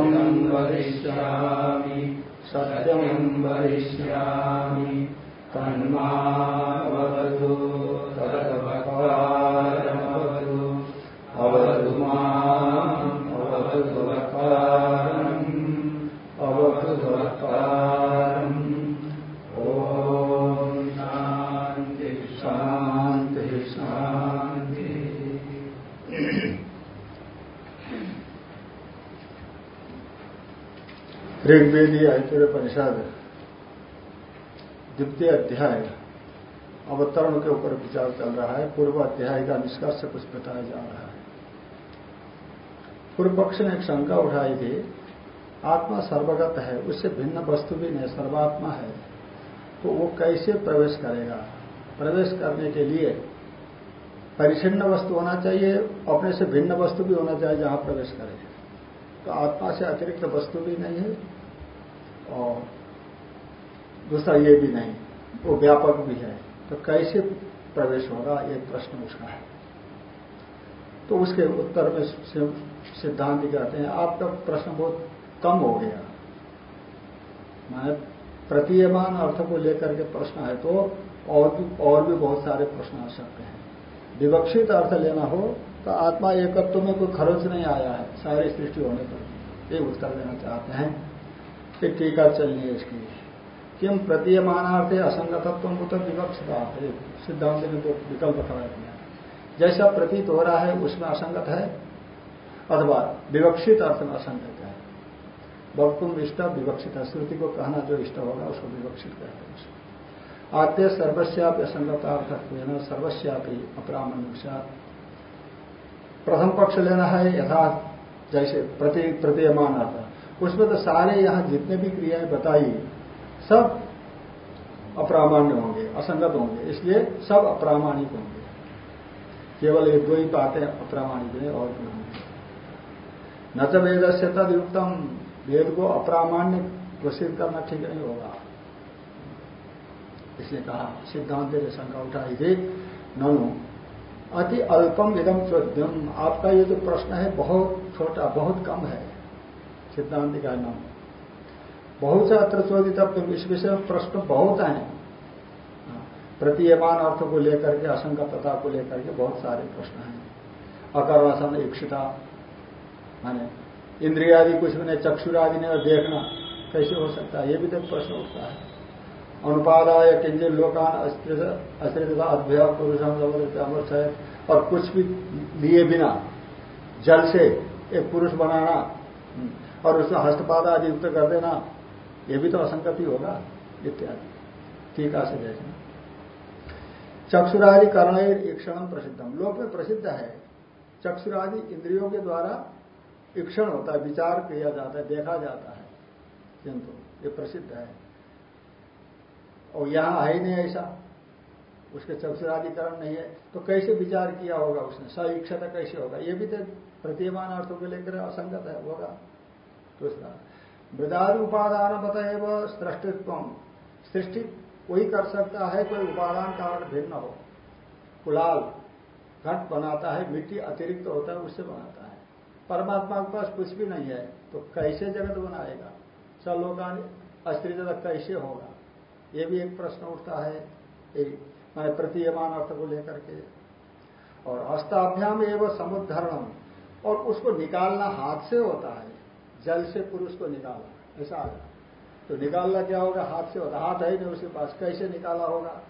ऋतं वदिष्यामि सत्यं वदिष्यामि तन्मावतु। ऋग्वेदी परिषद, द्वितीय अध्याय, अवतरण के ऊपर विचार चल रहा है। पूर्व अध्याय का निष्कर्ष कुछ बताया जा रहा है। पूर्व पक्ष ने एक शंका उठाई थी, आत्मा सर्वगत है, उससे भिन्न वस्तु भी नहीं, सर्वात्मा है तो वो कैसे प्रवेश करेगा? प्रवेश करने के लिए परिचिन्न वस्तु होना चाहिए, अपने से भिन्न वस्तु भी होना चाहिए जहाँ प्रवेश करे। तो आत्मा से अतिरिक्त वस्तु भी नहीं है और दूसरा ये भी नहीं, वो व्यापक भी है। तो कैसे प्रवेश होगा एक प्रश्न उसका है। तो उसके उत्तर में सिद्धांत कहते हैं आपका प्रश्न बहुत कम हो गया। माने प्रतीयमान अर्थ को लेकर के प्रश्न है तो और भी और भी बहुत सारे प्रश्न आ सकते हैं। विवक्षित अर्थ लेना हो तो आत्मा एकत्व में कोई खर्च नहीं आया है, सारी सृष्टि होने पर। ये उत्तर देना चाहते हैं। फिर टीका चलनी है इसकी। किम प्रतीयमानार्थ असंगतत्व तो विवक्षित सिद्धांत ने तो विकल्प खड़ा किया। जैसा प्रतीत हो रहा है, उसमें असंगत है, अथवा विवक्षित अर्थ में असंगत है। वक्तुम इष्ट, विवक्षित है। श्रुति को कहना जो इष्ट होगा, उसको विवक्षित कहते हैं आद्य सर्वस्यापि असंगतार्थत्व सर्वस्यापि अपरामनुषा प्रथम पक्ष लेना है यथार्थ जैसे प्रति प्रतीयमान अर्थ उसमें तो सारे यहाँ जितने भी क्रियाएँ बताई, सब अप्रामाण्य होंगे, असंगत होंगे। इसलिए सब अप्रामाणिक होंगे। केवल ये दो ही बातें अप्रामाणिक हैं और होंगे। न तो वेद से तद युक्तम। वेद को अप्रामाण्य घोषित करना ठीक नहीं होगा। इसलिए कहा, सिद्धांत ने शंका उठाई थी, ननु, अति अल्पम इदम चौद्यम आपका ये जो प्रश्न है, बहुत छोटा, बहुत कम है। सिद्धांत का नाम बहुत से अत्र चोदित इस विषय में प्रश्न बहुत हैं। प्रतीयमान अर्थ को लेकर के असंगतता को लेकर के बहुत सारे प्रश्न हैं। अकर्णसन इक्षिता, माने इंद्रियादि कुछ भी नहीं, चक्षुरादि ने और देखना कैसे हो सकता है? ये भी तो प्रश्न उठता है। अनुपादाय किंजल लोकान पुरुषम अमृत है। और कुछ भी लिए बिना जल से एक पुरुष बनाना और उसमें हस्तपाद आदि युक्त कर देना, ये भी तो असंगति होगा, इत्यादि। टीका से देखना चक्षुरादि कर्ण ईक्षण प्रसिद्धम लोक में प्रसिद्ध है। चक्षुरादि इंद्रियों के द्वारा ईक्षण होता है, विचार किया जाता है, देखा जाता है। किंतु ये प्रसिद्ध है। और यहाँ है ही नहीं ऐसा। उसके चक्षुराधिकरण नहीं है। तो कैसे विचार किया होगा उसने? सईक्षता कैसे होगा? ये भी तो प्रतीयमान अर्थों को लेकर असंगत है, होगा। दूसरा मृदादि उपादान बताएव सृष्टित्व। सृष्टि वही कर सकता है, कोई उपादान कारण भिन्न हो। कुलाल घट बनाता है, मिट्टी अतिरिक्त होता है, उससे बनाता है। परमात्मा के पास कुछ भी नहीं है तो कैसे जगत बनाएगा? सलोकान जगत कैसे होगा? ये भी एक प्रश्न उठता है मैंने प्रतीयमान अर्थ को लेकर के। और हस्ताभ्याम एवं समुद्धरणम। और उसको निकालना हाथ से होता है। जल से पुरुष को निकाला, ऐसा आया तो निकालना क्या होगा? हाथ से होता हाथ है नहीं उसके पास, कैसे निकाला होगा?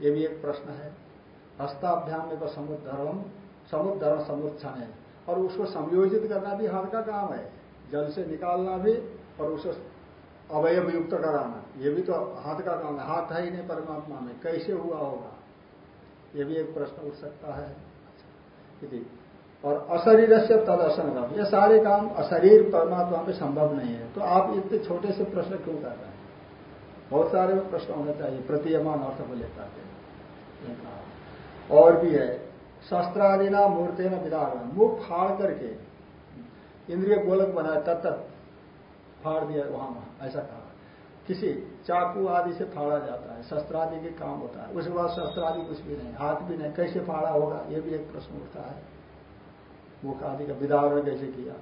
ये भी एक प्रश्न है। हस्ताभ्याम में समुद्धरणम, समुद्धरण समुत्थन है। और उसको संयोजित करना भी हाथ का काम है। जल से निकालना भी और उसको अवयव युक्त कराना, ये भी तो हाथ का काम है। हाथ है ही नहीं परमात्मा में, कैसे हुआ होगा? ये भी एक प्रश्न उठ सकता है। और अशरीर से तद तदर्शन ये सारे काम अशरीर परमात्मा में संभव नहीं है। तो आप इतने छोटे से प्रश्न क्यों कर रहे हैं? बहुत सारे प्रश्न होने चाहिए। प्रतीयमान अर्थ को लेकर के। और भी है। शस्त्रादिना मूर्ति न विदारण मुख फाड़ करके इंद्रिय गोलक बनाए, तत्त फाड़ दिया वहाँ वहाँ। ऐसा कहा। किसी चाकू आदि से फाड़ा जाता है। शस्त्रादि के काम होता है। उसके बाद शस्त्रादि कुछ भी नहीं। हाथ भी नहीं। कैसे फाड़ा होगा? ये भी एक प्रश्न उठता है। मुख आदि का विदारण कैसे किया?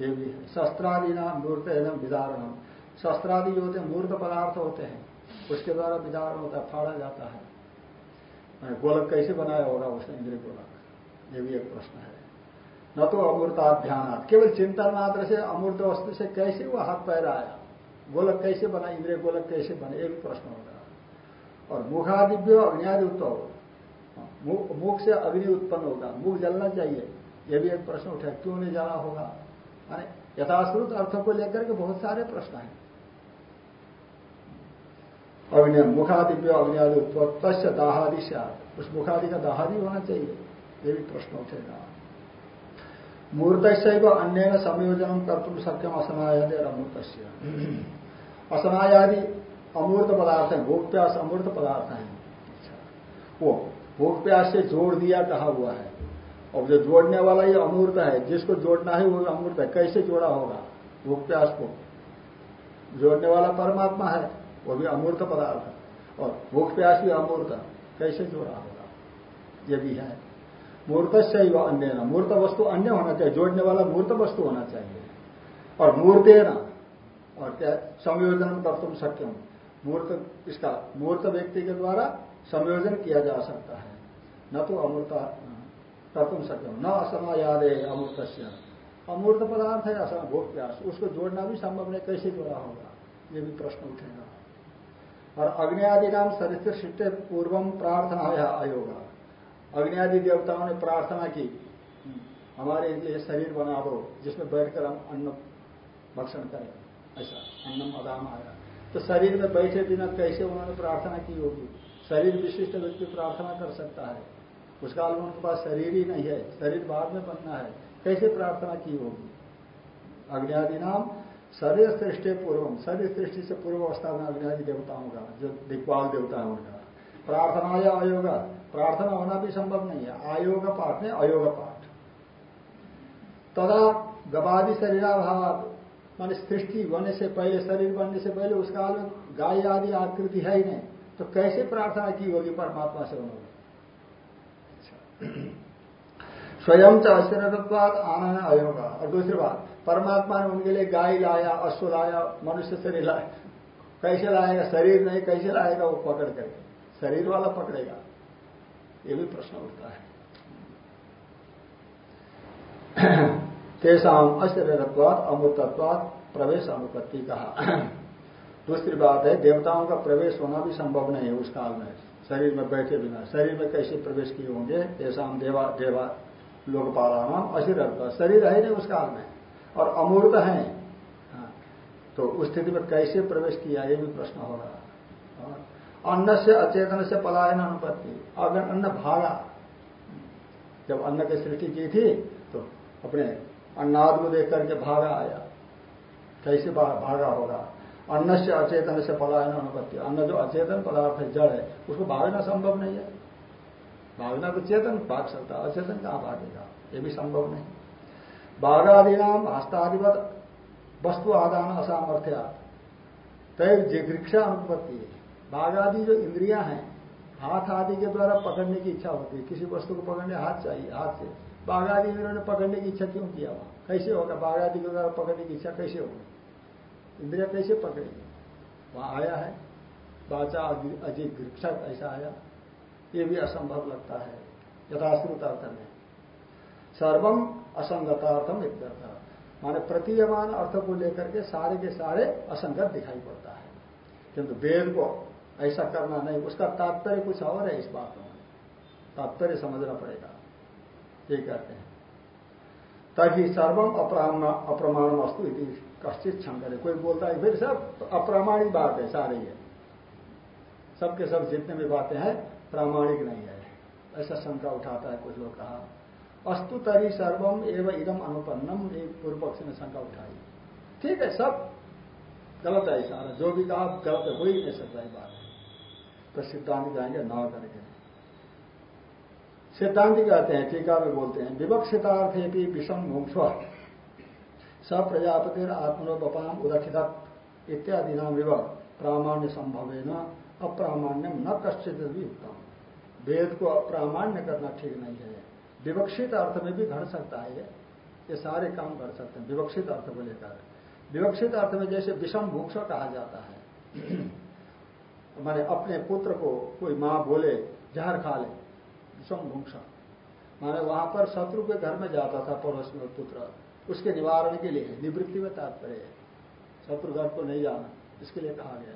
ये भी है। शस्त्रादि नाम मूर्त एवं विदारण। शस्त्रादि जो होते हैं, मूर्त पदार्थ होते हैं, उसके द्वारा विदारण होता है, फाड़ा जाता है। गोलक कैसे बनाया होगा उसने इंद्रिय गोलक? ये भी एक प्रश्न है। न तो अमूर्ताध्यान केवल चिंतन मात्र से अमूर्त वस्तु से कैसे वो हाथ पैर आया? गोलक कैसे बना, इंद्रिय गोलक कैसे बने? एक प्रश्न होगा और मुखादिव्य अग्नियादि उत्पन्न मुख से अग्नि उत्पन्न होगा, मुख जलना चाहिए। यह भी एक प्रश्न उठा, क्यों नहीं जाना होगा? यथाश्रुत अर्थों को लेकर के बहुत सारे प्रश्न हैं। अग्नि मुखादिव्य अग्नियादि उत्पत्त दाहादि से उस मुखादि का दाहादि होना चाहिए, ये भी प्रश्न उठेगा मूर्त अन्य संयोजन कर तुम सक्यम असनायादि और अमूर्त असनायादि अमूर्त पदार्थ है भोग प्यास अमूर्त पदार्थ है। अच्छा। वो भोग प्यास से जोड़ दिया कहा हुआ है। और जो जोड़ने वाला ये अमूर्त है, जिसको जोड़ना है वो अमूर्त है। कैसे जोड़ा होगा? भोग प्यास को। जोड़ने वाला परमात्मा है, वो भी अमूर्त पदार्थ है। और भोग प्यास भी अमूर्त कैसे जोड़ा होगा? ये भी है। मूर्त से अन्य ना मूर्त वस्तु अन्य होना चाहिए। जोड़ने वाला मूर्त वस्तु होना चाहिए। और मूर्ते ना और क्या? संयोजन कर तुम सक्यम मूर्त, इसका मूर्त व्यक्ति के द्वारा संयोजन किया जा सकता है। न तो अमूर्त तुम सक्यम न असमा याद है अमूर्त अमूर्त पदार्थ है, असम भोग प्यास। उसको जोड़ना भी संभव नहीं, कैसे जोड़ा होगा? ये भी प्रश्न उठेगा। और अग्नि आदि नाम सरित्र शिष्ट पूर्वम प्रार्थना है अयोगा अग्नि आदि देवताओं ने प्रार्थना की। हमारे लिए शरीर बना दो, जिसमें बैठकर हम अन्न भक्षण करें। ऐसा, अन्नम अदाम आया तो शरीर में बैठे बिना कैसे उन्होंने प्रार्थना की होगी? शरीर विशिष्ट व्यक्ति प्रार्थना कर सकता है। उस काल में उनके पास शरीर ही नहीं है, शरीर बाद में बनना है। कैसे प्रार्थना की होगी? अग्नि नाम शरीर सृष्टि पूर्व शरीर सृष्टि से पूर्व अवस्था में अग्नि देवताओं का, जो दिग्पाल देवता है उनका। प्रार्थना या अयोग? प्रार्थना होना भी संभव नहीं है। आयोग पाठ में अयोग पाठ। तदा गवादि शरीराभाव, मान सृष्टि बनने से पहले, शरीर बनने से पहले उस काल में गाय आदि आकृति है ही नहीं। तो कैसे प्रार्थना की होगी परमात्मा से उन्होंने? स्वयं च अशरीरत्वाद आनंद अयोगा। और दूसरी बात, परमात्मा ने उनके लिए गाय लाया, अश्व लाया, मनुष्य शरीर लाया। कैसे लाएगा? शरीर नहीं, कैसे लाएगा? वो पकड़ करके। शरीर वाला पकड़ेगा। ये भी प्रश्न उठता है। तेसाम अशरीरत्वाद अमृतत्वाद प्रवेश अनुपत्ति कहा। दूसरी बात है देवताओं का प्रवेश होना भी संभव नहीं है उस काल में। शरीर में बैठे बिना। शरीर में कैसे प्रवेश किए होंगे? तेसाम देवा देवा लोकपाला नाम अशरीर शरीर है नहीं उस काल में और अमूर्त है। हाँ, तो उस स्थिति में कैसे प्रवेश किया ये भी प्रश्न होगा अन्न से अचेतन से पलायन अनुपत्ति। अगर अन्न भागा जब अन्न की सृष्टि की थी तो अपने अन्नाद को देख करके भागा आया। कैसे भागा होगा? अन्न से अचेतन से पलायन अनुपत्ति। अन्न जो अचेतन पदार्थ है, जड़ है, उसको भागना संभव नहीं है। भागना तो चेतन, भाग सकता है। अचेतन कहाँ भागेगा? ये भी संभव नहीं। बाघादि नाम हस्तादिवत वस्तु आदान असामर्थ्या। तय जिग्रिक्षा अनुपत्ति बाघ आदि जो इंद्रियाँ हैं, हाथ आदि के द्वारा पकड़ने की इच्छा होती है। किसी वस्तु को पकड़ने, हाथ चाहिए, हाथ से। बाघ आदि इंद्रियों ने पकड़ने की इच्छा क्यों किया? वहाँ कैसे होगा? बाघ आदि के द्वारा पकड़ने की इच्छा कैसे होगी? इंद्रिया कैसे पकड़ेगी वहाँ आया है। बाचा अजीत वृक्षक ऐसा आया। ये भी असंभव लगता है। यथाश्रुत अर्थ में सर्वम असंगतार्थम इत्यर्थ। माने प्रतीयमान अर्थ को लेकर के सारे के सारे असंगत दिखाई पड़ता है। किंतु वेद को ऐसा करना नहीं। उसका तात्पर्य कुछ और है इस बात में। तात्पर्य समझना पड़ेगा। ये कहते हैं। तभी सर्वम अप्रमाण वस्तु कश्चित शंकर कोई बोलता है, फिर सब अप्रामाणिक बात है, सारे ये। सबके सब जितने भी बातें हैं, प्रामाणिक नहीं है। ऐसा शंका उठाता है कुछ लोग, कहा, अस्तु तरी सर्वम एवं इदम अनुपन्नम। एक पूर्व पक्ष ने शंका उठाई। ठीक है, सब गलत है, सारा। जो भी कहा, गलत है, हो ही नहीं सकता है बात। तो सिद्धांत जाएँगे न करके सिद्धांत कहते हैं, टीका में बोलते हैं विवक्षितार्थे भी विषम मुंक्ष स प्रजापतिर आत्मनोपाम उदक्षित इत्यादि नाम विव प्रामाण्य संभव न अप्रामाण्यम न कश्चित भी उत्तम वेद को अप्रामाण्य करना ठीक नहीं है। विवक्षित अर्थ में भी घट सकता है। ये सारे काम कर सकते हैं, विवक्षित अर्थ को लेकर। विवक्षित अर्थ में जैसे विषम भूक्ष कहा जाता है। माने अपने पुत्र को कोई माँ बोले, जहर खा ले, विषम भूक्ष माने वहाँ पर शत्रु के घर में जाता था पड़ोस में पुत्र। उसके निवारण के लिए, निवृत्ति में तात्पर्य है। शत्रु घर को नहीं जाना, इसके लिए कहा गया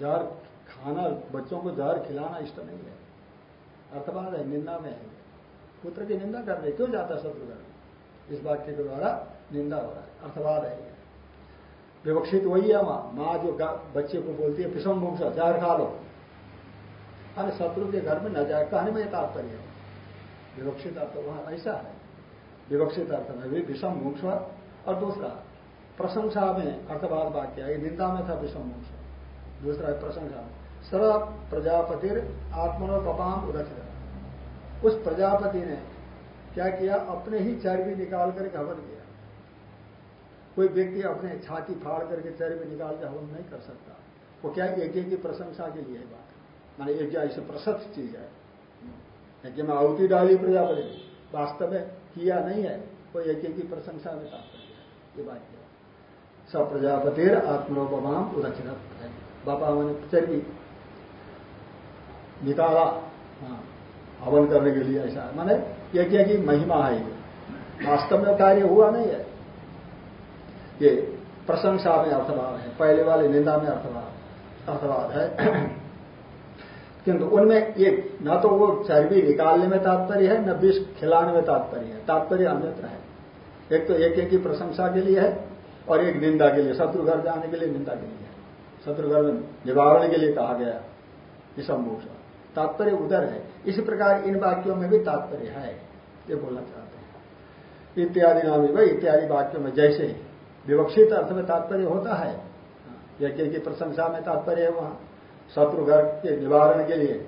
जहर खाना, बच्चों को जहर खिलाना इष्ट नहीं है। अर्थवाद है, निंदा में है। पुत्र की निंदा कर रहे क्यों जाता शत्रुघ्न इस वाक्य के द्वारा निंदा हो रहा है। अर्थवाद है विवक्षित वही है माँ। माँ जो बच्चे को बोलती है, पिसम से जहर खा लो। अरे शत्रु के घर में न जाए, कहने में तात्पर्य है। विवक्षित अर्थ वहाँ ऐसा है। विवक्षित अर्थ में भी विषम मुंक्ष और दूसरा, प्रशंसा में अर्थवाद वाक्य है निंदा में था विषम मोक्ष दूसरा है प्रशंसा में सर्व प्रजापतिर आत्मनोपाम उदक्षित। उस प्रजापति ने क्या किया? अपने ही चर्बी निकाल करके हवन किया। कोई व्यक्ति अपने छाती फाड़ करके चर्बी निकाल के हवन नहीं कर सकता। वो क्या यज्ञ की प्रशंसा के लिए बात। माने यज्ञ ऐसे प्रशस्त चीज़ है। यज्ञ में आहुति डाली प्रजापति वास्तव में किया नहीं है वो यज्ञ की प्रशंसा में तात्पर्य है। ये बात सब प्रजापतिर आत्मनोपमाम उदक्षित बापा मैंने चर्बी निकाला हाँ, हवन करने के लिए ऐसा। माने यज्ञ की महिमा है ये। वास्तव में कार्य हुआ नहीं है। ये प्रशंसा में अर्थवाद है पहले वाले निंदा में अर्थवाद अर्थवाद है। किंतु उनमें एक न तो वो चर्बी निकालने में तात्पर्य है, न विष खिलाने में तात्पर्य है। तात्पर्य अन्यत्र है। एक तो एक एक की प्रशंसा के लिए है और एक निंदा के लिए शत्रु घर जाने के लिए निंदा के लिए है। शत्रु घर में निवारण के लिए कहा गया निसम्मोक्ष तात्पर्य उधर है। इसी प्रकार इन वाक्यों में भी तात्पर्य है, ये बोलना चाहते हैं। इत्यादि नाम भाई, इत्यादि वाक्यों में जैसे विवक्षित अर्थ में तात्पर्य होता है यज्ञ की प्रशंसा में तात्पर्य है वहाँ। शत्रु घर के निवारण के लिए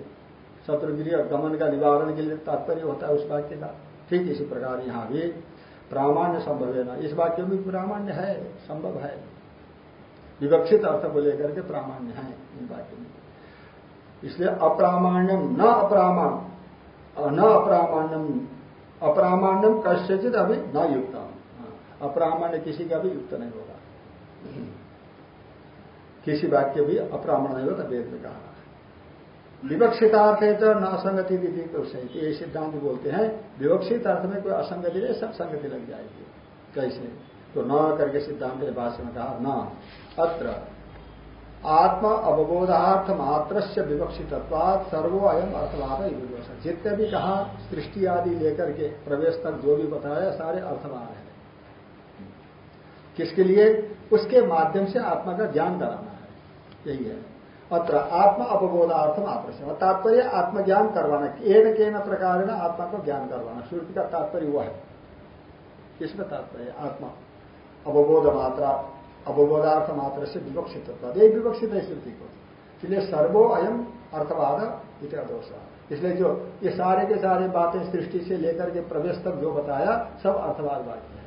शत्रुगिरी और गमन का निवारण के लिए तात्पर्य होता है उस वाक्य का। ठीक इसी प्रकार यहाँ भी प्रामाण्य संभव है ना। इस वाक्य में प्रामाण्य है, संभव है। विवक्षित अर्थ को लेकर के प्रामाण्य है इन वाक्य में। इसलिए अप्रामाण्यम, न अप्रामाण न अप्रामाण्यम अप्रामाण्यम कश्यचित अभी न युक्त अप्रामाण्य किसी का भी युक्त नहीं होगा। किसी वाक्य भी अप्रामाण वेद में कहा विवक्षितार्थ है तो न असंगति विधि तो सही। ये सिद्धांत बोलते हैं विवक्षित अर्थ में कोई असंगति नहीं, सब संगति लग जाएगी। कैसे? तो न करके सिद्धांत ने भाषण में कहा, न। अत्र, आत्म अवबोधार्थ मात्र से विवक्षित सर्वो अयम अर्थवाद विवश जितने भी कहा, सृष्टि आदि लेकर के प्रवेश तक जो भी बताया, सारे अर्थवाद है। किसके लिए? उसके माध्यम से आत्मा का ज्ञान कराना है यही है अत्र आत्म अपबोधार्थम आप्रश्न तात्पर्य आत्मज्ञान करवाना एक के न प्रकार आत्मा को ज्ञान करवाना। श्रुति का तात्पर्य हुआ है। इसमें तात्पर्य आत्मा अवबोध मात्रा अवबोधार्थ मात्र से विवक्षित होता है। विवक्षित है श्रुति को। इसलिए सर्वो अयम अर्थवाद इतिहादोष इसलिए जो ये सारे के सारे बातें सृष्टि से लेकर के प्रवेश तक जो बताया, सब अर्थवाद वाक्य है।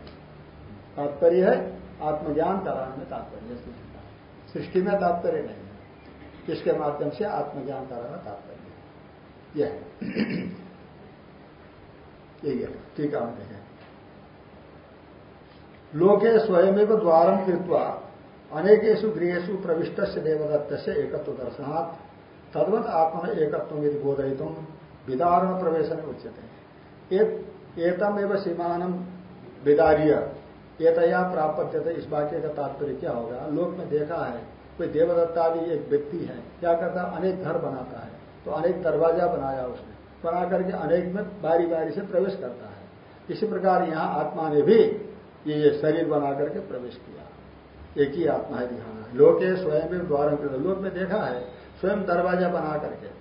तात्पर्य है आत्मज्ञान कराने में तात्पर्य सृष्टि में तात्पर्य नहीं है। इसके माध्यम से आत्मज्ञान कराना तात्पर्य यह ठीक है देखें लोके स्वयं द्वारम कृत्वा अनेकेशु गृहेशु प्रविष्ट से देवदत्त से एकत्व दर्शनात् तद्वत आत्मा एकत्व यदि बोधयित विदारण प्रवेश उच्यते। एतम एवं सीमानम विदार्य। एतया प्राप्त इस वाक्य का तात्पर्य क्या होगा? लोक में देखा है, कोई देवदत्ता भी एक व्यक्ति है, क्या करता है? अनेक घर बनाता है। तो अनेक दरवाज़ा बनाया उसने। बना करके अनेक में बारी बारी से प्रवेश करता है। इसी प्रकार यहाँ आत्मा ने भी ये ये शरीर बना करके प्रवेश किया। एक ही आत्मा है दिखाना है लोके स्वयं द्वार लोक में देखा है, स्वयं दरवाज़ा बना करके।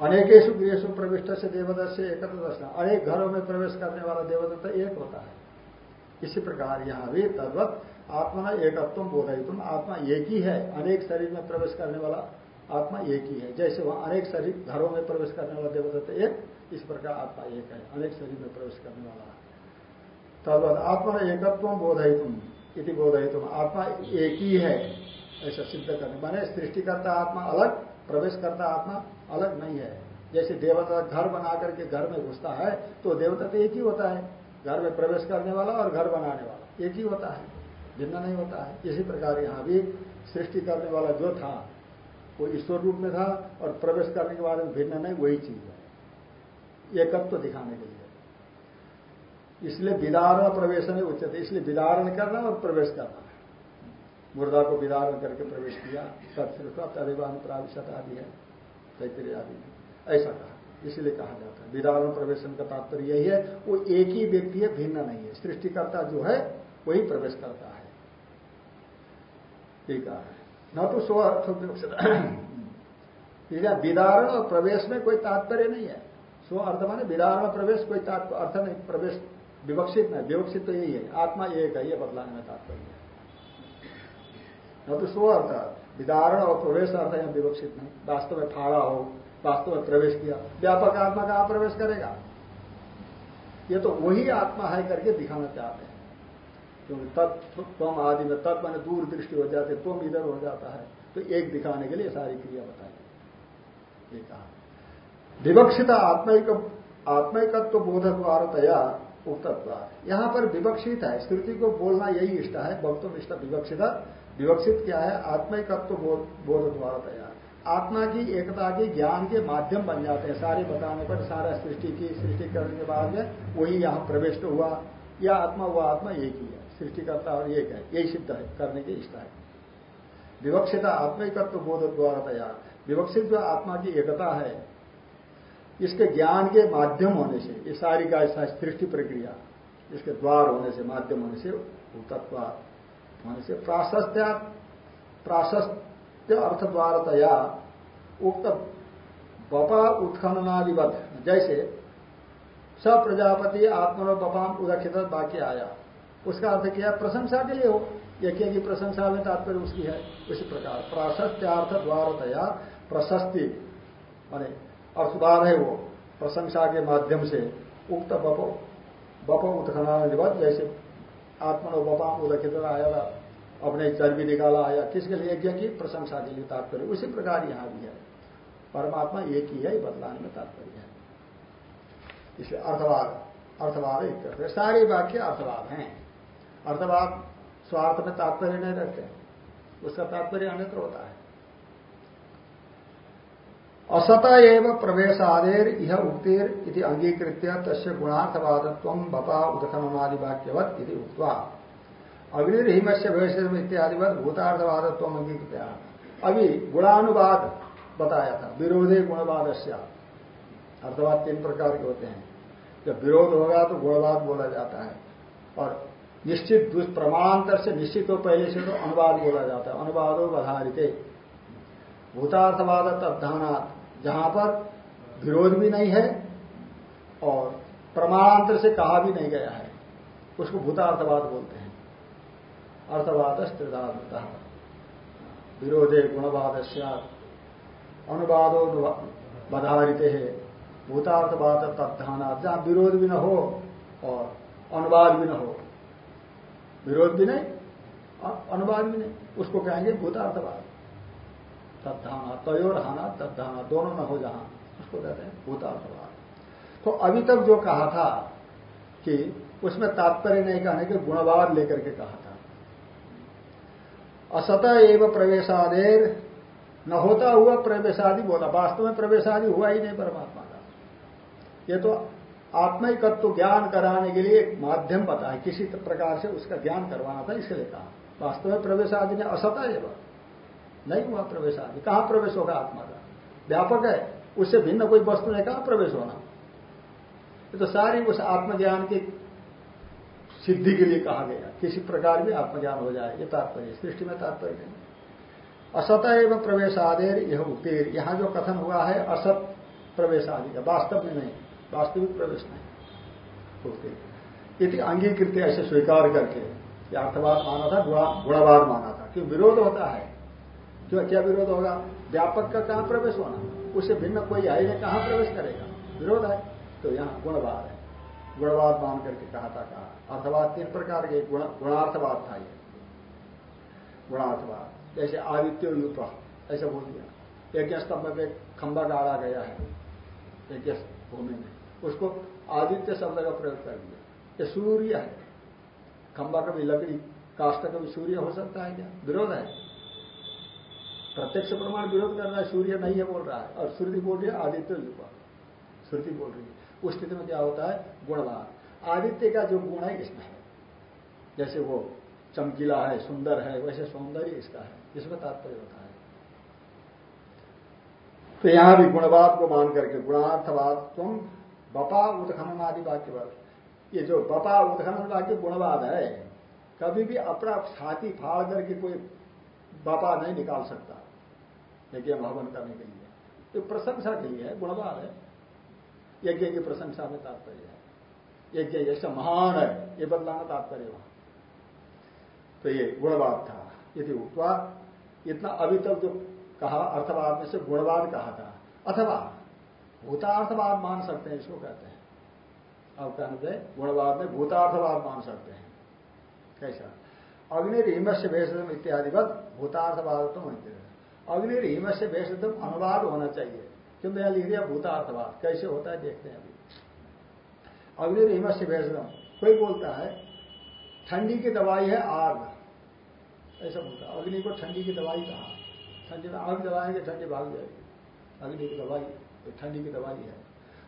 अनेकेशु गृहेशु प्रविष्ट से देवदत्त से एकत्र दर्शन अनेक घरों में प्रवेश करने वाला देवदत्त एक होता है। इसी प्रकार यहाँ भी तद्वत आत्मा एकत्व बोधाई तुम आत्मा एक ही है, अनेक शरीर में प्रवेश करने वाला आत्मा एक ही है। जैसे वहाँ अनेक शरीर घरों में प्रवेश करने वाला देवदत्त एक, इस प्रकार आत्मा एक है, अनेक शरीर में प्रवेश करने वाला। तद्वत आत्मा एकत्व बोधाई तुम इति बोधाई तुम आत्मा एक ही है, ऐसा सिद्ध करने। माने सृष्टिकर्ता आत्मा अलग प्रवेश करता आत्मा अलग नहीं है। जैसे देवता घर बना करके घर में घुसता है तो देवता तो एक ही होता है। घर में प्रवेश करने वाला और घर बनाने वाला। एक ही होता है, भिन्न नहीं होता है। इसी प्रकार यहाँ भी सृष्टि करने वाला जो था, वो ईश्वर रूप में था और प्रवेश करने के बाद में भिन्न नहीं, वही चीज़ है। एकत्व तो दिखाने के लिए। इसलिए विदारण प्रवेश नहीं उचित इसलिए विदारण करना और प्रवेश करना मुर्दा को विदारण करके प्रवेश किया तत्व तदेवान प्राविशत आदि है तैतरी आदि ऐसा कहा। इसलिए कहा जाता है। विदारण प्रवेशन का तात्पर्य यही है, वो एक ही व्यक्ति है, भिन्न नहीं है। सृष्टिकर्ता जो है, वही प्रवेश करता है। ठीक है। न तो स्व अर्थ विदारण और प्रवेश में कोई तात्पर्य नहीं है। स्व अर्थ माने विदारण प्रवेश कोई अर्थ नहीं, प्रवेश विवक्षित नहीं, विवक्षित तो यही है। आत्मा एक है, ये बदलाने में तात्पर्य है। न तो स्व अर्थ विदारण और प्रवेश अर्थ यहाँ विवक्षित नहीं। वास्तव में फाड़ा हो वास्तव में प्रवेश किया। व्यापक आत्मा कहाँ प्रवेश करेगा? ये तो वही आत्मा है करके दिखाना चाहते हैं। क्योंकि तत्व तम आदि में तत्व मैंने दूर दृष्टि हो जाते तुम इधर हो जाता है। तो एक दिखाने के लिए सारी क्रिया बताई। ये कहा। विवक्षित आत्मिक, आत्मिकत्व बोध द्वारा तया उक्तत्व। यहाँ पर विवक्षित है। स्मृति को बोलना यही इष्ट है। भक्तों इष्ट विवक्षित। विवक्षित क्या है? आत्मिकत्व बोध द्वारा तैयार आत्मा की एकता के ज्ञान के माध्यम बन जाते हैं। सारे बताने पर, सारा सृष्टि की सृष्टि करने के बाद में वही यहाँ प्रविष्ट हुआ। या आत्मा हुआ आत्मा एक ही है। सृष्टिकर्ता और एक है। यही सिद्ध है। करने की इष्टा है। विवक्षित आत्मिकत्व बोध द्वारा तैयार। विवक्षित जो आत्मा की एकता है, इसके ज्ञान के माध्यम होने से ये सारी का सृष्टि प्रक्रिया, इसके द्वार होने से, माध्यम होने से तत्व होने से, प्राशस्त्या प्राशस्त्य अर्थ द्वारतया उक्त बपा उत्खननादिवत, जैसे स प्रजापति आत्मनो बपाम उदक्षित वाक्य आया। उसका अर्थ क्या प्रशंसा के लिए हो। यज्ञ की प्रशंसा में तात्पर्य उसकी है? उसी प्रकार प्राशस्त्यार्थ द्वारतया प्रशस्ति, माने अर्थ है वो, प्रशंसा के माध्यम से उक्त बप बप उत्खननादिवत, जैसे आत्मनो बपाम उदकित आया अपने चर्बी निकाला आया किसके लिए यज्ञ की प्रशंसा के लिए तात्पर्य। उसी प्रकार यहाँ भी है। परमात्मा एक ही है बदलाने में तात्पर्य है। इसलिए अर्थवाद अर्थवाद एक करते सारे वाक्य अर्थवाद हैं। अर्थवाद स्वार्थ में तात्पर्य नहीं रखते। उसका तात्पर्य अन्यत्र होता है। असत एव प्रवेशादेर यह उक्तिर इति अंगीकृत्य तस्य गुणार्थवादत्व बपा उदखननादि वाक्यवत इति उक्वा अग्निर्हिम से भविष्य इत्यादिवत भूतार्थवादत्व अंगीकृत अभी गुणानुवाद बताया था, विरोधे गुणवाद अर्थवाद तीन प्रकार के होते हैं। जब विरोध होगा तो गुणवाद बोला जाता है। और निश्चित प्रमाणांतर से निश्चित हो पहले से तो अनुवाद बोला जाता है। अनुवादो बधारित। भूतार्थवाद तद्धानात जहाँ पर विरोध भी नहीं है और प्रमाणांतर से कहा भी नहीं गया है, उसको भूतार्थवाद बोलते हैं। अर्थवाद स्त्रिदार्थ विरोधे गुणवाद अनुवादो बधारित है भूतार्थवाद तत्थानात जहाँ विरोध भी न हो और अनुवाद भी न हो। विरोध भी नहीं अनुवाद भी नहीं। उसको कहेंगे भूतार्थवाद। तद्धाना तयोर हाना तद्धाना दोनों न हो जहाँ। उसको कहते हैं भूतार्थवाद। तो अभी तक जो कहा था कि उसमें तात्पर्य नहीं कहने के, गुणवाद लेकर के कहा था। असत एवं प्रवेशादेर। न होता हुआ प्रवेशादि बोला। वास्तव में प्रवेशादि हुआ ही नहीं परमात्मा का। ये तो आत्मिकत्व ज्ञान कराने के लिए एक माध्यम पता है। किसी प्रकार से उसका ज्ञान करवाना था, इसलिए कहा। वास्तव में प्रवेश आदि ने असता एवं। नहीं हुआ प्रवेश आदि कहाँ प्रवेश होगा आत्मा का? व्यापक है। उससे भिन्न कोई वस्तु है कहाँ प्रवेश होना? ये तो सारी उस आत्मज्ञान की सिद्धि के लिए कहा गया। किसी प्रकार भी आत्मज्ञान हो जाए, ये तात्पर्य सृष्टि में तात्पर्य नहीं। असत एवं प्रवेश आदेर यह उक्तिर। यहाँ जो कथन हुआ है, असत प्रवेश आदि का। वास्तव में नहीं। वास्तविक प्रवेश नहीं। यदि अंगीकृत ऐसे स्वीकार करके अर्थवाद माना था गुणवाद माना था। क्यों? विरोध होता है। क्यों क्या विरोध होगा? व्यापक का कहाँ प्रवेश होना? उससे भिन्न कोई है नहीं, कहाँ प्रवेश करेगा? विरोध है। तो यहाँ गुणवाद है। गुणवाद मान करके कहा था, कहा। अर्थवाद तीन प्रकार के गुणार्थवाद था ये। गुणार्थवाद, जैसे आदित्य युप ऐसे बोल दिया। यज्ञ स्तंभ में खंबा गाड़ा गया है यज्ञ भूमि में। उसको आदित्य शब्द का प्रयोग कर दिया। ये सूर्य है। खंबा कभी लकड़ी काष्ट कभी सूर्य हो सकता है क्या? विरोध है। प्रत्यक्ष प्रमाण विरोध कर रहा है, सूर्य नहीं है बोल रहा है। और श्रुति बोल रही है आदित्य युवा। श्रुति बोल रही है। उस स्थिति में क्या होता है? गुणवान। आदित्य का जो गुण है, इसमें है। जैसे वो चमकीला है, सुंदर है, वैसे सौंदर्य इसका है। इसमें तात्पर्य होता है। तो यहाँ भी गुणवाद को मान करके, गुणार्थवाद, तुम बपा उत्खनन आदि वाक्य ये जो बपा उत्खनन वाक्य गुणवाद है, कभी भी अपना छाती फाड़ करके कोई बपा नहीं निकाल सकता। यज्ञ भवन करने के लिए। तो प्रशंसा के लिए है, गुणवाद है। यज्ञ की प्रशंसा में तात्पर्य है। यज्ञ जैसा महान है, ये बदलाना तात्पर्य वहाँ। तो ये गुणवाद था यदि उपवा इतना अभी तक जो कहा, अर्थवाद में से गुणवाद कहा था। अथवा, भूतार्थवाद मान सकते हैं, इसको कहते हैं। अब कहते गुणवाद में भूतार्थवाद मान सकते हैं। कैसा? अग्नि हिमस्य भेषदम इत्यादिवत, भूतार्थवाद तो अग्नि हिमस्य भेषदम अनुवाद होना चाहिए। किंतु यहाँ लिख दिया भूतार्थवाद कैसे होता है देखते हैं अभी। अग्नि हिमस्य से भेषदम कोई बोलता है, ठंडी की दवाई है आग। ऐसा बोलता अग्नि को ठंडी की दवाई कहा। ठंडी आग दवाएँगे ठंडी भाग जाएगी। अग्नि की दवाई तो ठंडी की दवाई है।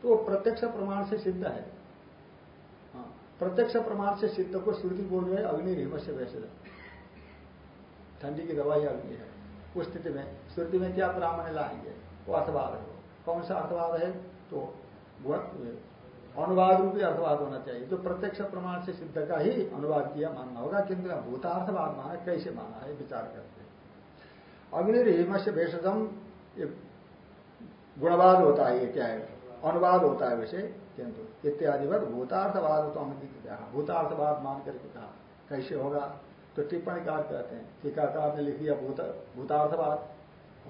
तो वो प्रत्यक्ष प्रमाण से सिद्ध है। हाँ प्रत्यक्ष प्रमाण से सिद्ध को श्रुति बोल रहे अग्नि हिमस्य वैसे ठंडी की दवाई अग्नि है। उस स्थिति में, श्रुति में क्या ब्राह्मण लाएँगे? वो अर्थवाद है। कौन सा अर्थवाद है? तो अनुवाद रूपी अर्थवाद होना चाहिए। जो प्रत्यक्ष प्रमाण से सिद्ध का ही अनुवाद किया मानना होगा, किंतु भूतार्थवाद माना, कैसे माना है, विचार करते अग्नि से भेषजम गुणवाद होता है, ये क्या है? अनुवाद होता है वैसे, किंतु इत्यादि वक्त भूतार्थवाद तो अंकित भूतार्थवाद मान करके कहा, कैसे होगा? तो टिप्पणी टिप्पणीकार कहते हैं, टीकाकार ने लिख दिया, भूत, भूतार्थवाद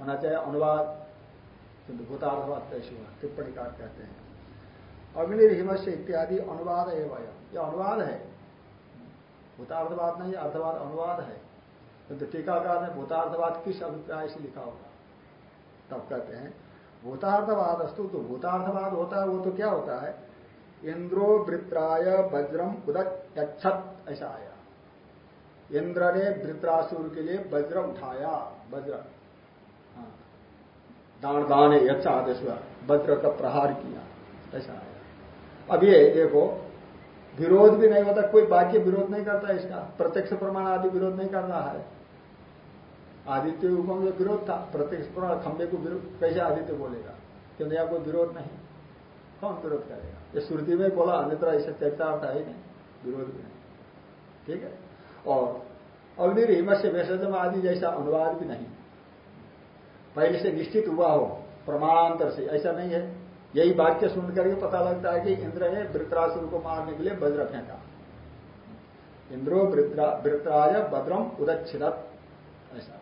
होना चाहिए, अनुवाद। किंतु भूतार्थवाद कैसे हुआ टिप्पणीकार कहते हैं। अग्निर्हिमस्य इत्यादि अनुवाद है वह यह अनुवाद है। भूतार्थवाद नहीं अर्थवाद अनुवाद है। किंतु टीकाकार ने भूतार्थवाद किस अभिप्राय से लिखा होगा? तब कहते हैं भूतार्थवाद अस्तु तो भूतार्थवाद होता है, वो तो क्या होता है? इंद्रो वृत्राय वज्रम उदत ऐसा आया। इंद्र ने वृत्रासुर के लिए वज्र उठाया, वज्र। हाँ दान दान यच्छ आदेश हुआ वज्र का प्रहार किया, ऐसा आया अब ये देखो, विरोध भी नहीं होता, कोई बाकी विरोध नहीं करता इसका, प्रत्यक्ष प्रमाण आदि विरोध नहीं कर रहा है। आदित्य युगों में विरोध था, प्रत्यक्ष प्रमाण, खंबे को विरोध, कैसे आदित्य बोलेगा? क्योंकि यहाँ कोई विरोध नहीं। कौन विरोध करेगा? ये श्रुति में बोला अन्यत्र ऐसे चरितार्थ है ही नहीं, विरोध भी नहीं। ठीक है? और अग्नि हिमत से वैसम आदि जैसा अनुवाद भी नहीं। पहले से निश्चित हुआ हो, प्रमाणांतर से, ऐसा नहीं है। यही वाक्य सुन करके पता लगता है कि इंद्र ने वृत्रासुर को मारने के लिए वज्र फेंका। इंद्रो वृत्राय भद्रम उदच्छिदत, ऐसा।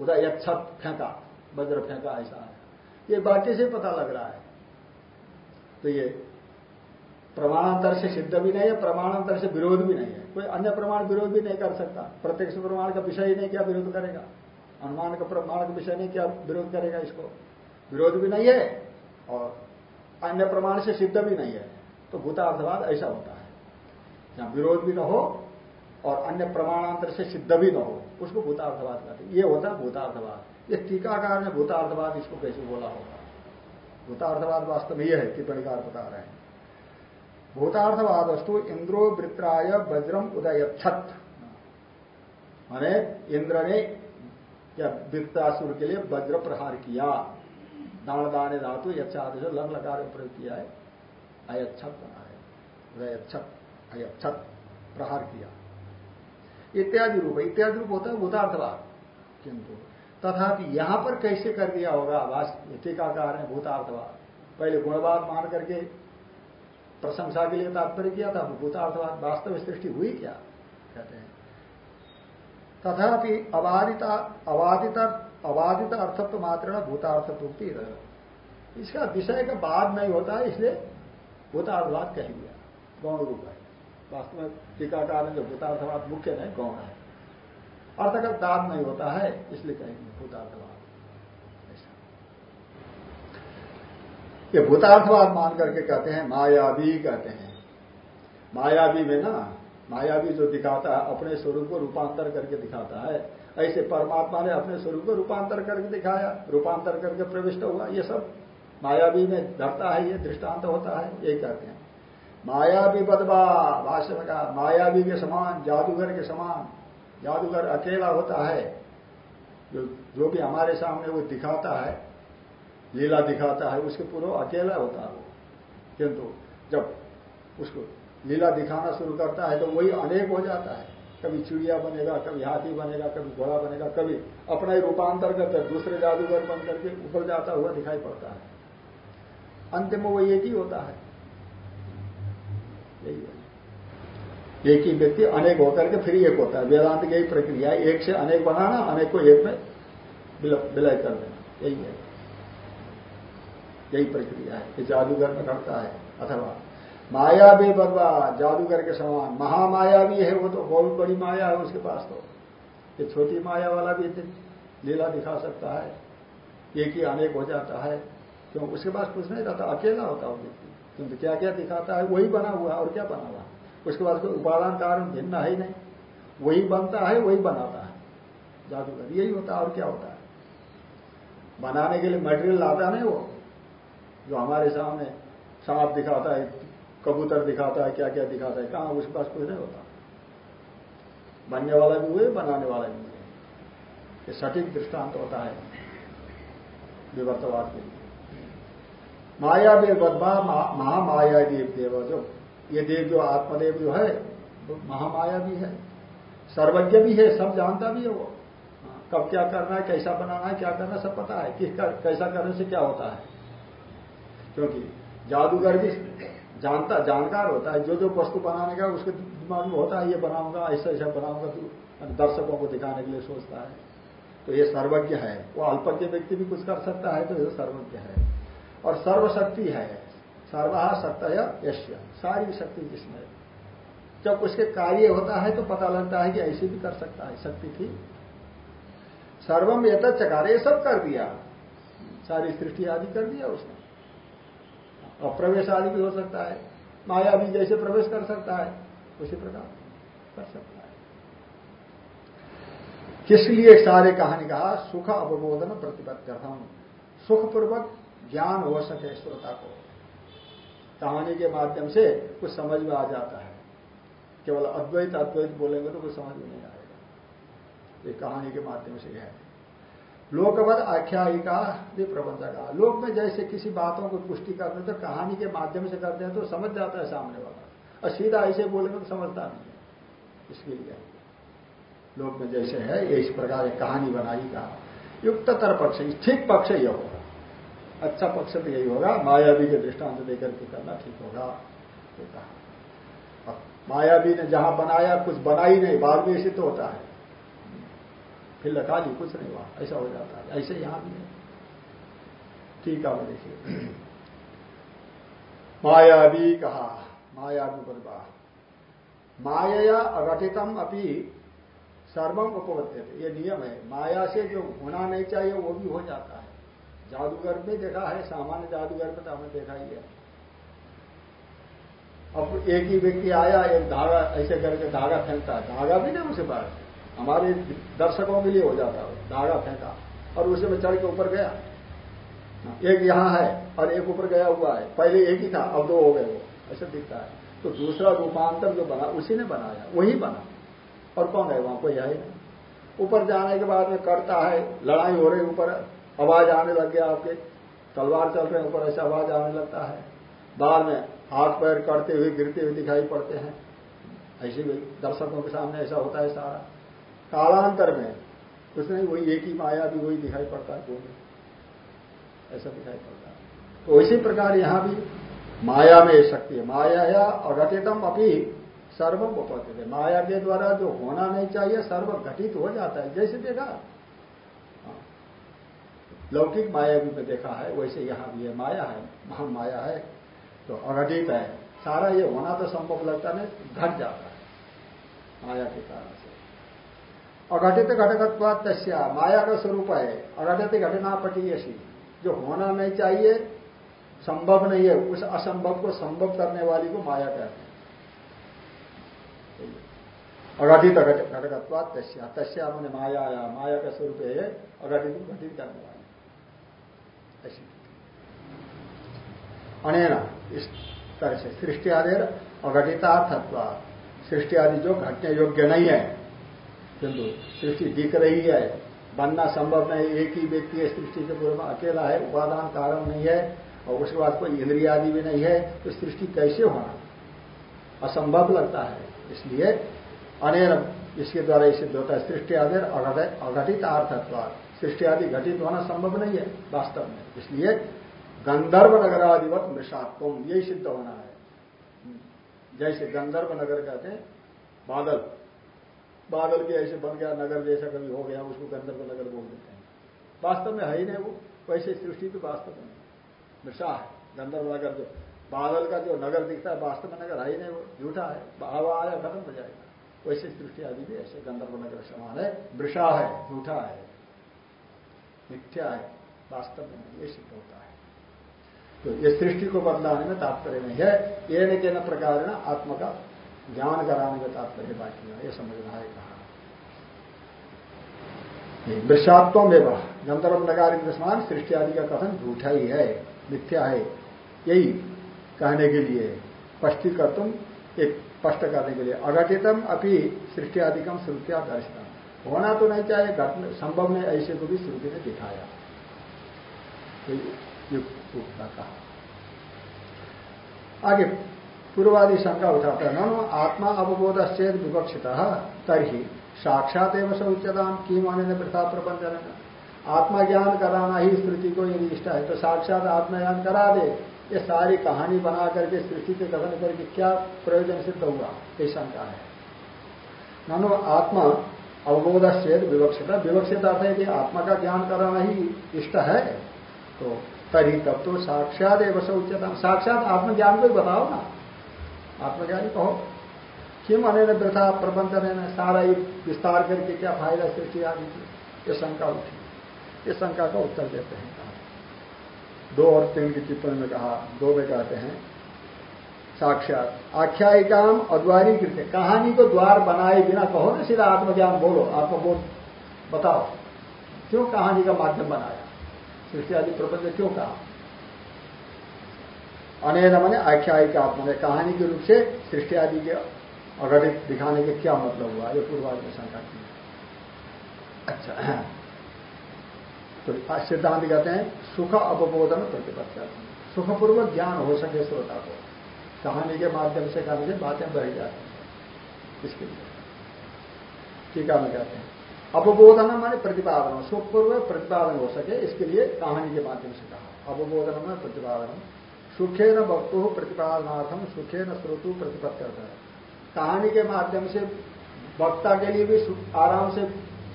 उदय उदयक्षत फेंका, वज्र फेंका, ऐसा है। ये वाक्य से पता लग रहा है। तो ये प्रमाणांतर से सिद्ध भी नहीं है, प्रमाणांतर से विरोध भी नहीं है। कोई अन्य प्रमाण विरोध भी नहीं कर सकता। प्रत्यक्ष प्रमाण का विषय ही नहीं क्या विरोध करेगा। अनुमान का प्रमाण का विषय नहीं क्या विरोध करेगा इसको। विरोध भी नहीं है और अन्य प्रमाण से सिद्ध भी नहीं है। तो भूतार्थवाद ऐसा होता है। जहाँ विरोध भी न हो और अन्य प्रमाणांतर से सिद्ध भी न हो, उसको भूतार्थवाद कहते ये होता है भूतार्थवाद ये टीकाकार ने भूतार्थवाद इसको कैसे बोला होगा? भूतार्थवाद वास्तव में यह है टिप्पणीकार बता रहे हैं। भूतार्थवाद वस्तु इंद्रो वृत्राय वज्रम उदय छत माने इंद्र ने या वृत्तासुर के लिए वज्र प्रहार किया। दान दाने धातु यच्छादेश लंग लकार प्रयोग किया है। अयच्छत बना है। उदयच्छत अयच्छत प्रहार किया। इत्यादि रूप इत्यादि रूप होता है भूतार्थवाद किंतु तथापि यहाँ पर कैसे कर दिया होगा? टीकाकार ने भूतार्थवाद पहले गुणवाद मान करके प्रशंसा के लिए तात्पर्य किया था भूतार्थवाद वास्तव सृष्टि हुई क्या? कहते हैं तथापि अबाधिता, अबाधित अबाधित अर्थत्व मात्र भूतार्थत्वक्ति इसका विषय का बाद नहीं होता है इसलिए भूतार्थवाद कह दिया। गौण रूप है। वास्तव में टीकाकार में जो भूतार्थवाद मुख्य नहीं, गौण है। अर्थ का दाद नहीं होता है, इसलिए कहेंगे भूतार्थवाद। ऐसा। ये भूतार्थवाद मान करके कहते हैं, मायावी कहते हैं। मायावी में ना मायावी जो दिखाता है, अपने स्वरूप को रूपांतर करके दिखाता है। ऐसे परमात्मा ने अपने स्वरूप को रूपांतर करके दिखाया, रूपांतर करके प्रविष्ट हुआ, ये सब। मायावी में धरता है, ये दृष्टांत होता है, यही कहते हैं। मायावी बदबा, भाष्य में कहा मायावी के समान, जादूगर के समान, जादूगर अकेला होता है। जो जो भी हमारे सामने वो दिखाता है, लीला दिखाता है, उसके पूर्व अकेला होता है वो। किंतु जब उसको लीला दिखाना शुरू करता है तो वही अनेक हो जाता है। कभी चिड़िया बनेगा, कभी हाथी बनेगा, कभी घोड़ा बनेगा, कभी अपना ही रूपांतर करता है दूसरे जादूगर बन करके ऊपर जाता हुआ दिखाई पड़ता है। अंतिम वो एक ही होता है। यही है। एक ही व्यक्ति अनेक होकर के फिर एक होता है। वेदांत की यही प्रक्रिया एक से अनेक बनाना, अनेक को एक में विलय कर देना। यही है। यही प्रक्रिया है। ये जादूगर में करता है, अथवा माया भी बदवा जादूगर के समान। महामाया भी है, वो तो बहुत बड़ी माया है उसके पास तो। ये छोटी माया वाला भी लीला दिखा सकता है। एक ही अनेक हो जाता है। क्यों? उसके पास कुछ नहीं रहता, अकेला होता है किंतु क्या क्या दिखाता है, वही बना हुआ और क्या बना हुआ उसके पास कोई उपादान कारण भिन्न है ही नहीं। वही बनता है, वही बनाता है। जादूगर यही होता है और क्या होता है? बनाने के लिए मटेरियल लाता नहीं वो। जो हमारे सामने सांप दिखाता है कबूतर दिखाता है क्या क्या दिखाता है कहाँ उसके पास कुछ नहीं होता। बनने वाला भी हुए बनाने वाला भी हुए। ये सटीक दृष्टांत होता है विवर्तवाद के लिए। माया भी बदमा महामाया देव देव जो ये देव जो आत्मदेव जो है महामाया भी है। सर्वज्ञ भी है सब जानता भी है वो। कब क्या करना है कैसा बनाना है क्या करना सब पता है। किस कर, कैसा करने से क्या होता है। क्योंकि जादूगर भी जानता, जानकार होता है। जो जो वस्तु बनाने का उसके दिमाग में होता है, ये बनाऊँगा ऐसा ऐसा बनाऊँगा तो दर्शकों को दिखाने के लिए सोचता है। तो ये सर्वज्ञ है। वो अल्पज्ञ व्यक्ति भी कुछ कर सकता है तो ये सर्वज्ञ है। और सर्वशक्ति है। सर्वा सत्य यश्य। सारी शक्ति जिसमें जब उसके कार्य होता है तो पता लगता है कि ऐसे भी कर सकता है। शक्ति थी। सर्वम ये चकार ये सब कर दिया। सारी सृष्टि आदि कर दिया उसने। और प्रवेश आदि भी हो सकता है। माया भी जैसे प्रवेश कर सकता है, उसी प्रकार कर सकता है। किस लिए सारे कहानी कहा? सुख अवबोधन प्रतिबद्ध हम सुखपूर्वक ज्ञान हो सके श्रोता को। कहानी के माध्यम से कुछ समझ में आ जाता है। केवल अद्वैत अद्वैत बोलेंगे तो कुछ समझ में नहीं आएगा। ये कहानी के माध्यम से है। लोकवध आख्यायिका भी प्रबंधक लोक में जैसे किसी बातों को पुष्टि करते हैं तो कहानी के माध्यम से करते हैं तो समझ जाता है सामने वाला। और सीधा ऐसे बोलेंगे तो समझता नहीं है। इसके लिए लोक में जैसे है, ये इस प्रकार कहानी बनाई कहा युक्ततर पक्ष ठीक पक्ष यह होगा। अच्छा पक्ष तो यही होगा, मायावी के दृष्टांत देकर के करना ठीक होगा तो कहा। मायावी ने जहाँ बनाया, कुछ बना ही नहीं, बाद में तो होता है। फिर लखा ली, कुछ नहीं हुआ। ऐसा हो जाता है। ऐसे यहाँ भी है। ठीक है देखिए। मायावी कहा मायावी बदबा माया अघटितम अपनी सर्वम उपवत्य ये नियम है। माया से जो होना नहीं चाहिए, वो भी हो जाता है। जादूगर में देखा है, सामान्य जादूगर में तो हमने देखा ही है। अब एक ही व्यक्ति आया, एक धागा ऐसे करके धागा फेंकता है। धागा भी नहीं उसे पास हमारे दर्शकों के लिए हो जाता है धागा फेंका और उसे में चढ़ के ऊपर गया। एक यहाँ है और एक ऊपर गया हुआ है। पहले एक ही था, अब दो हो गए वो। ऐसा दिखता है। तो दूसरा रूपांतर जो बना, उसी ने बनाया, वही बना। और कौन है वहाँ? कोई है ऊपर जाने के बाद में करता है, लड़ाई हो रही ऊपर, आवाज़ आने लग गया आपके। तलवार चल रहे ऊपर, ऐसा आवाज़ आने लगता है। बाद में हाथ पैर करते हुए, गिरते हुए दिखाई पड़ते हैं। ऐसे भी दर्शकों के सामने ऐसा होता है सारा। कालांतर में नहीं, वही एक ही माया भी वही दिखाई पड़ता है, कोई ऐसा दिखाई पड़ता है। तो इसी प्रकार यहाँ भी माया में शक्ति है। माया या अघटितम अपनी सर्वम उपस्थित है माया के द्वारा जो होना नहीं चाहिए सर्व घटित हो जाता है। जैसे देखा हाँ। लौकिक माया भी में देखा है, वैसे यहाँ भी है। माया है महा माया है तो अघटित है। सारा ये होना तो संभव लगता नहीं, घट जाता है। माया के कारण। अघटित घटकत्वा तस्या माया का स्वरूप है। अघटित घटना पटी जो होना नहीं चाहिए, संभव नहीं है, उस असंभव को संभव करने वाली को माया कहते हैं। अघटित घटकत्वा तस्या। तस्या मैंने माया आया माया का स्वरूप है, अघटित घटित करने वाली। ऐसी अनेना, इस तरह से सृष्टि आदि अघटितार्थत्वा सृष्टि आदि जो घटने योग्य नहीं है किंतु सृष्टि दिख रही है। बनना संभव नहीं, एक ही व्यक्ति है सृष्टि के पूर्व अकेला है, उपादान कारण नहीं है, और उसके बाद कोई इंद्रिय आदि भी नहीं है तो सृष्टि कैसे होना? असंभव लगता है। इसलिए अनेर इसके द्वारा ये सिद्ध होता है सृष्टि आदि अघटित अर्थत्व सृष्टि आदि घटित होना संभव नहीं है, वास्तव में। इसलिए गंधर्व नगराधिवत मृषात्व यही सिद्ध होना है। जैसे गंधर्व नगर कहते हैं, बादल। बादल के ऐसे बन गया, नगर जैसा कभी हो गया, उसको गंधर्व नगर बोल देते हैं। वास्तव में है ही नहीं वो, वैसे सृष्टि तो वास्तव में मृषा है गंधर्व नगर जो बादल का जो नगर दिखता है, वास्तव में नगर है ही नहीं वो, झूठा है, हवा आया खत्म हो जाएगा। वैसे सृष्टि आदि भी ऐसे गंधर्व नगर समान है वृषा है, झूठा है, मिथ्या है, वास्तव में ये सिद्ध होता है। तो ये सृष्टि को बदलाने में तात्पर्य नहीं है, ये न प्रकार आत्मा का ज्ञान कराने का तात्पर्य बाकी है, ये समझना है कहा। वृषात्व वह गंधर्व नगारी समान सृष्टि आदि का कथन झूठा ही है, मिथ्या है। यही कहने के लिए स्पष्टीकर्तुम, एक स्पष्ट करने के लिए अघटितम अभी सृष्टि आदि आदिकम श्रुतिया दर्शनम होना तो नहीं चाहे घटना संभव में ऐसे को भी श्रुति ने दिखाया। कहा। आगे पूर्वादि शंका उठाता है। नो आत्मा अवबोध चेत विवक्षित, तरही साक्षात एवं से की माने प्रथा प्रबंधन आत्मा ज्ञान कराना ही स्मृति को यदि इष्ट है तो साक्षात आत्मज्ञान करा दे। ये सारी कहानी बना करके, स्मृति के कथन करके क्या प्रयोजन सिद्ध होगा ये शंका है। नानो आत्मा अवबोध से विवक्षित विवक्षित अर्थ है कि आत्मा का ज्ञान कराना ही इष्ट है। तो तरी तब तो साक्षात एवं उच्चता साक्षात आत्मज्ञान को ही बताओ ना। आत्मज्ञानी कहो किम अने वृथा प्रबंधन है सारा ही विस्तार करके क्या फ़ायदा सृष्टि आदि की? ये शंका उठी। ये शंका का उत्तर देते हैं। दो और तीन की टिप्पणी में कहा, दो में कहते हैं, साक्षात, आख्यायिकाम अद्वारी कृत्य कहानी को द्वार बनाए बिना कहो ना सीधा आत्मज्ञान बोलो, आत्मबोध बताओ। क्यों कहानी का माध्यम बनाया? सृष्टि आदि प्रबंध क्यों कहा? अनेन मैंने आख्यायिका आत्मा ने कहानी के रूप से सृष्टि आदि के अघटित दिखाने के क्या मतलब हुआ? ये पूर्वाज में शंका की। अच्छा। तो सिद्धांत कहते हैं, सुख अवबोधन प्रतिपत्ति सुखपूर्वक ज्ञान हो सके श्रोता को। कहानी के माध्यम से कहने से बातें बढ़ जाती हैं। इसके लिए। टीका में कहते हैं। अवबोधन माने प्रतिपादन। सुखपूर्वक प्रतिपादन हो सके, इसके लिए कहानी के माध्यम से कहा। अवबोधन में प्रतिपादन। सुखे न वक्तु प्रतिपादनार्थम सुखे न श्रोतु प्रतिपत्ति कहानी के माध्यम से वक्ता के लिए भी आराम से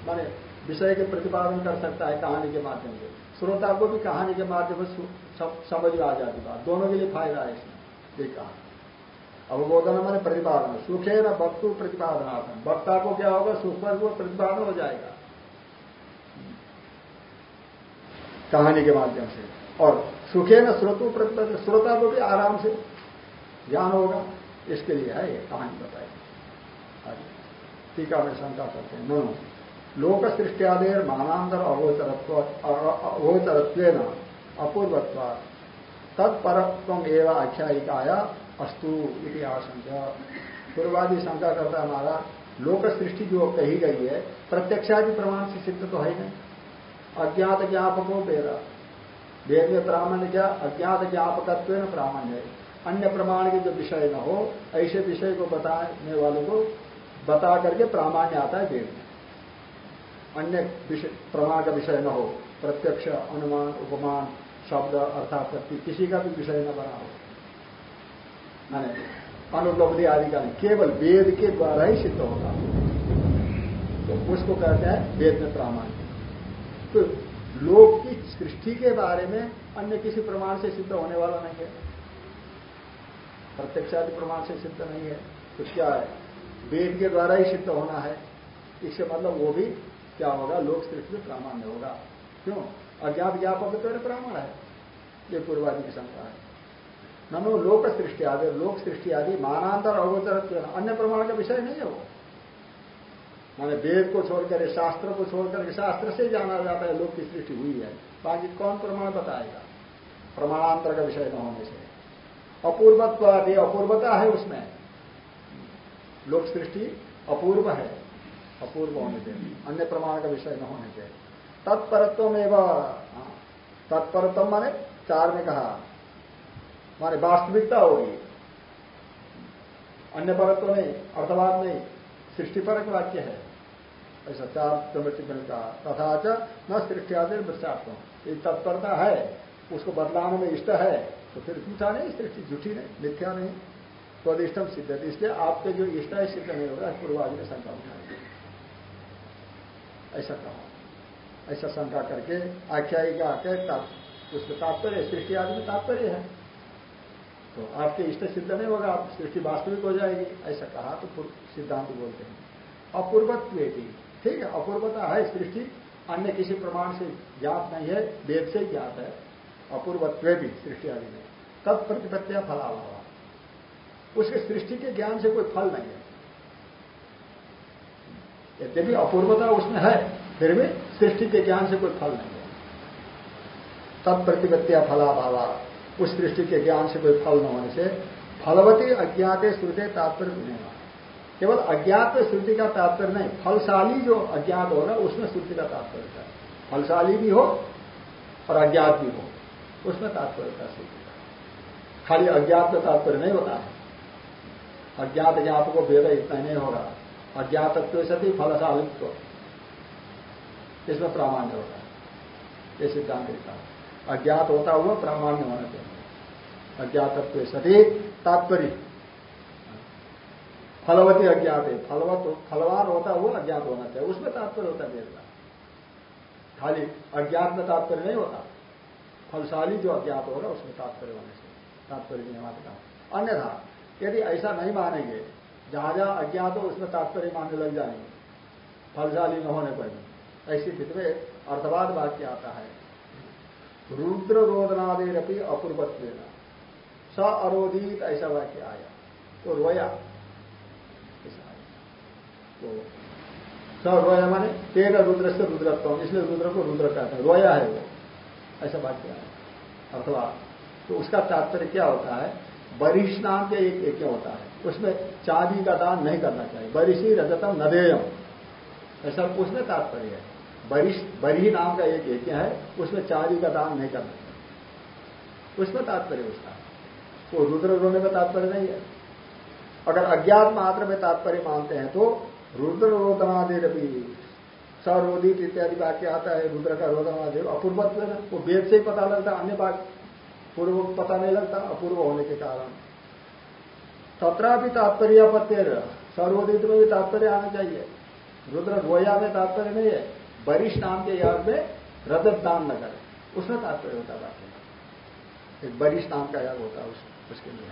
माने विषय के प्रतिपादन कर सकता है कहानी के माध्यम से। श्रोता को भी कहानी के माध्यम से समझ में आ जाती बात। दोनों के लिए फ़ायदा है इसमें, ये कहा अवबोधन मैंने प्रतिपादन। सुखे न वक्तु प्रतिपादनार्थम वक्ता को क्या होगा? सुख पर वो प्रतिपादन हो जाएगा। कहानी के माध्यम से। और सुखे न श्रोतु श्रोता को भी आराम से ज्ञान होगा। इसके लिए है ये कहानी बताई। टीका में शंका करते हैं। नो लोक सृष्टियादेर मानांतर अगोचरत्व अगोचरत्व अपूर्वत्व तत्परत्व एवं आख्यायिकाया अस्तु इति आशंका। पूर्वादि शंका करता हमारा लोक सृष्टि जो कही गई है, प्रत्यक्षादि प्रमाण से सिद्ध तो है नहीं। अज्ञात ज्ञापको बेरा वेद में प्रामाण्य क्या? अज्ञात ज्ञापकत्व प्रामाण्य है। अन्य प्रमाण के जो विषय न हो, ऐसे विषय को बताने वालों को बता करके प्रामाण्य आता है वेद अन्य प्रमाण का विषय न हो, प्रत्यक्ष, अनुमान, उपमान, शब्द अर्थापत्ति किसी का भी विषय न बना हो। माने अनुपलब्धि आदि का केवल वेद के द्वारा ही सिद्ध होगा। तो उसको कहते हैं वेद में प्रामाण्य। तो लोक की सृष्टि के बारे में अन्य किसी प्रमाण से सिद्ध होने वाला नहीं है? प्रत्यक्षादि प्रमाण से सिद्ध नहीं है तो क्या है? वेद के द्वारा ही सिद्ध होना है। इससे मतलब वो भी क्या होगा? लोक सृष्टि में प्रामाण्य होगा। क्यों? अज्ञात ज्ञापक तो प्रामाण है। ये पूर्वादि की शंका है। ननो लोक सृष्टि आदि, लोक सृष्टि आदि, मानांतर अवोचर अन्य प्रमाण का विषय नहीं है वो। माने वेद को छोड़कर शास्त्र को छोड़कर शास्त्र से जाना जाता है लोक की सृष्टि हुई है। बाकी कौन प्रमाण बताएगा? प्रमाणांतर का विषय न होने से। अपूर्वत्व आदि अपूर्वता है उसमें। लोक सृष्टि अपूर्व है अपूर्व होने से अन्य प्रमाण का विषय न होने से। तत्परत्व में हाँ, तत्परत्व माने चार में कहा माने वास्तविकता होगी। अन्य परत्व नहीं अर्थवाद नहीं सृष्टिपरक वाक्य है। ऐसा चार प्रवृत्ति में कहा तथा च न सृष्टि आदि वृक्षात्म ये तत्परता है, उसको बदलाने में इष्ट है तो फिर झूठा नहीं, सृष्टि झूठी नहीं, मिथ्या नहीं। स्वदिष्टम सिद्ध है इसलिए आपके जो इष्ट है, सिद्ध नहीं होगा, पूर्वादि ने शंका उठाई ऐसा कहा। ऐसा शंका करके आख्यायिका के उसमें तात्पर्य सृष्टि आदि में तात्पर्य है। तो आपके इष्ट सिद्ध नहीं होगा, आप सृष्टि वास्तविक हो जाएगी। ऐसा कहा तो सिद्धांत बोलते हैं। अपूर्वत्व ठीक है अपूर्वता है सृष्टि, अन्य किसी प्रमाण से ज्ञात नहीं है, वेद से ज्ञात है, अपूर्वत्व भी सृष्टि आदि में। तब तत्प्रतिपत्तिया फलाभाव उसके सृष्टि के ज्ञान से कोई फल नहीं है। यद्यपि अपूर्वता उसमें है, फिर भी सृष्टि के ज्ञान से कोई फल नहीं है। तत्प्रतिपत्तिया फलाभावा। उस सृष्टि के ज्ञान से कोई फल न होने से फलवती अज्ञात श्रुति तात्पर्य नहीं केवल अज्ञात श्रुति का तात्पर्य नहीं, फलशाली जो अज्ञात होगा उसमें श्रुति का तात्पर्य है फलशाली भी हो और अज्ञात भी हो, उसमें तात्पर्य का श्रुति का। खाली अज्ञात में तात्पर्य नहीं होता है। अज्ञात ज्ञाप को भेद इतना नहीं होगा। अज्ञातत्व सती फलशालित्व। इसमें प्रामाण्य होता है। ये सिद्धांत का अज्ञात होता हुआ प्रामाण्य होना चाहिए। अज्ञातत्व सती तात्पर्य। फलवती अज्ञात। है फलवत फलवान होता है, वो अज्ञात होना चाहिए। उसमें तात्पर्य होता है वेद का खाली अज्ञात में तात्पर्य नहीं होता। फलशाली जो अज्ञात होगा उसमें तात्पर्य होने से तात्पर्य नहीं हमारे अन्यथा, यदि ऐसा नहीं मानेंगे, जहाँ जहाँ अज्ञात हो, उसमें तात्पर्य मानने लग जाएँगे। फलशाली न होने पर भी। ऐसी स्थिति में अर्थवाद वाक्य आता है। रुद्र रोदनादेरपी अपूर्वत्व स अरोधित ऐसा वाक्य आया। तो रोया। तो स रोया माने तेरा रुद्र से रुद्रत्व इसलिए रुद्र को रुद्र कहते हैं। रोया है वो। ऐसा वाक्य है? अथवा तो उसका तात्पर्य क्या होता है? बरिश नाम के एक यज्ञ होता है? उसमें चांदी का दान नहीं करना चाहिए। बरिशी रजतम नदेयम। ऐसा उसमें तात्पर्य है। बरिश बरी नाम का एक यज्ञ है? उसमें चांदी का दान नहीं करना चाहिए। उसमें तात्पर्य उसका। वो रुद्र रोने में तात्पर्य नहीं है। अगर अज्ञात मात्र में तात्पर्य मानते हैं तो रुद्र रोदनादि रवि सरोदित इत्यादि वाक्य आता है रुद्र का रोदनादि। अपूर्वत्व है वो वेद से ही पता लगता, अन्य बात पूर्व पता नहीं लगता, अपूर्व होने के कारण। तथा भी तात्पर्य पत्य सर्वोदित में भी तात्पर्य आना चाहिए। रुद्र गोया में तात्पर्य नहीं है बरिश नाम के याद में रजत दान न करे। उसमें तात्पर्य होता है वाक्य। एक बरिश नाम का याद होता है उसके लिए।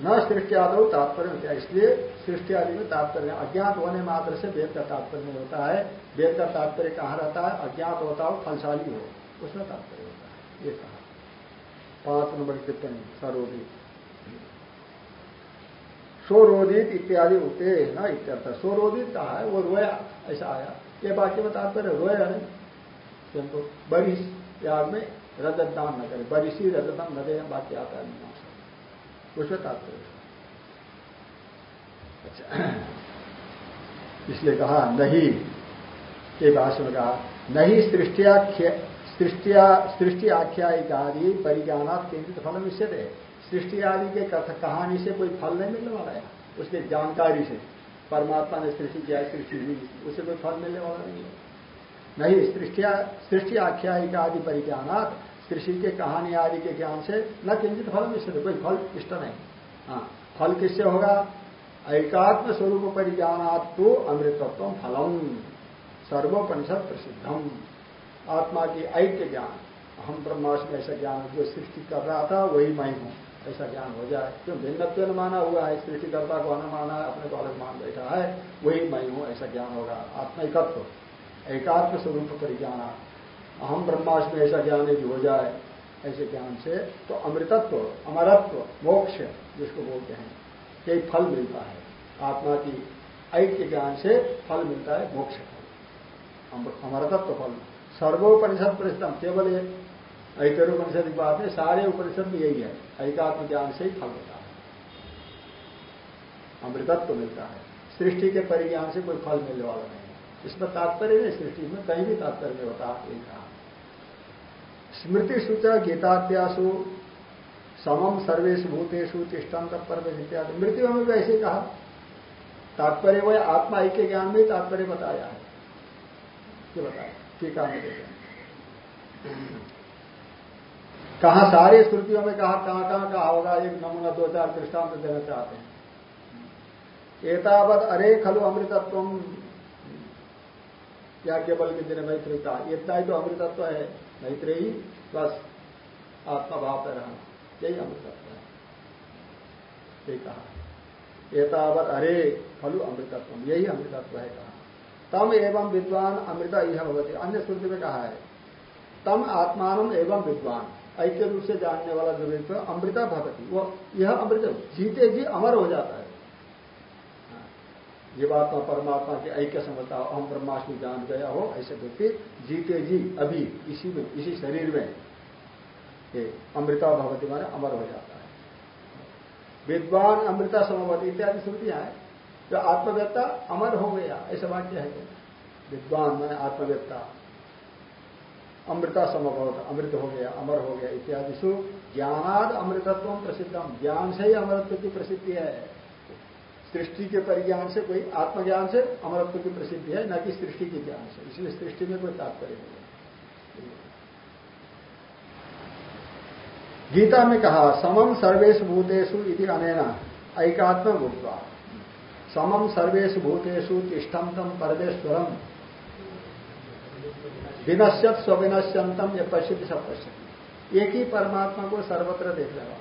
न सृष्टि आदि तात्पर्य होता है इसलिए सृष्टि आदि में तात्पर्य, अज्ञात होने मात्र से वेद का तात्पर्य नहीं होता है। वेद का तात्पर्य कहाँ रहता है? अज्ञात होता हो, फलशाली हो। उसमें तात्पर्य होता है। ये कहा। पाँच नंबर टिप्पणी सरोदित स्वरोदित इत्यादि होते न इत्यर्थ। स्वरोदित कहा है? वो रोया, ऐसा आया। ये वाक्य में तात्पर्य रोया नहीं किंतु बरिश याद में रजत दान न करे। बरिशी रजतम न दे, वाक्य आता है उसमें तात्पर्य अच्छा। इसलिए कहा, नहीं के भाषण में कहा, नहीं सृष्टिया सृष्टि आख्यायिका आदि परिज्ञानात केंद्रित फल निश्चित है सृष्टि आदि के कथ, कहानी से कोई फल नहीं मिलने वाला है। उसके जानकारी से। परमात्मा ने सृष्टि किया सृष्टि हुई, उसे कोई फल मिलने वाला नहीं है। नहीं, सृष्टिया, सृष्टि आख्यायिका आदि परिज्ञानात कृषि के कहानी आदि के ज्ञान से न किंचित फल इष्ट कोई फल इष्ट नहीं। हाँ फल किससे होगा? एकात्म स्वरूप परिज्ञानात् तो अमृतत्व फलम। सर्वोपनिषद प्रसिद्धम। आत्मा की ऐक्य ज्ञान। हम ब्रह्माष्ट में ऐसा ज्ञान जो सृष्टि कर रहा था, वही मैं हूँ। ऐसा ज्ञान हो जाए। क्यों? भिन्नत्व माना हुआ है। सृष्टिकर्ता को माना है अपने को अलग मान बैठा है। वही मैं हूँ, ऐसा ज्ञान होगा। आत्मिकत्व एकात्म स्वरूप परिज्ञान अहम ब्रह्माष्ट में ऐसा ज्ञान यदि हो जाए, ऐसे ज्ञान से। तो अमृतत्व, अमरत्व, मोक्ष, जिसको बोलते हैं यही फल मिलता है। आत्मा की ऐक्य ज्ञान से फल मिलता है, मोक्ष फल। अमरतत्व फल। सर्वोपनिषद प्रसिद्धम, केवल ये ऐतरोपनिषद की बात है, सारे उपनिषद में यही है। ऐकात्म ज्ञान से ही फल होता है। अमृतत्व मिलता है। सृष्टि के परिज्ञान से कोई फल मिलने वाला नहीं है। इसमें तात्पर्य नहीं, सृष्टि में कहीं भी तात्पर्य होता यही कहा स्मृति सूचा गीतात्यासु समम सर्वेश भूतेषु तिष्टम तत्पर इत्यादि। मृत्यु में भी ऐसे कहा। तात्पर्य वह आत्मा के ज्ञान में तात्पर्य बताया है। ये बताया। टीका कहा सारे स्मृतियों में कहा, कहाँ कहाँ, कहा होगा, एक नमूना दो चार दृष्टांत देना चाहते हैं। एतावत अरे खलु अमृतत्व क्या केवल के दिन मैत्री का इतना ही तो अमृतत्व है। मैत्री ही बस आत्मा भाव पर रहना। यही अमृतत्व है। यही कहा। एतावत अरे, खलु अमृतत्व यही अमृतत्व है कहा। तम एवं विद्वान अमृता यह भगवती अन्य श्रुति में कहा है, तम आत्मान एवं विद्वान। ऐक्य रूप से जानने वाला जो व्यक्ति अमृता भगवती वो यह अमृत जीते जी अमर हो जाता है। जीवात्मा परमात्मा के ऐक्य समझता हो हम ब्रह्माष्टमी जान गया हो, ऐसे व्यक्ति जीते जी, अभी, इसी में, इसी शरीर में। अमृता भगवती माने अमर हो जाता है। विद्वान अमृता समवती इत्यादि श्रुतियाँ हैं, जो आत्मव्यता अमर हो गया, ऐसा वाक्य है विद्वान मैंने आत्मव्यता अमृता समभवत, अमृत हो गया, अमर हो गया, इत्यादि सु ज्ञानाद अमृतत्व प्रसिद्धम ज्ञान से ही अमरत्व की प्रसिद्धि है। सृष्टि के परिज्ञान से, कोई आत्मज्ञान से अमरत्व की प्रसिद्धि है, न कि सृष्टि के ज्ञान से। इसलिए सृष्टि में कोई तात्पर्य नहीं है। गीता में कहा समम सर्वेश भूतेषु इति अनेना ऐकात्म भूतवा। समम सर्वेश भूतेषु तिष्ठम तम परमेश्वरम। विनश्यत स्विनश्यंतम या पश्चित सब पश्चित एक ही परमात्मा को सर्वत्र देखने वाला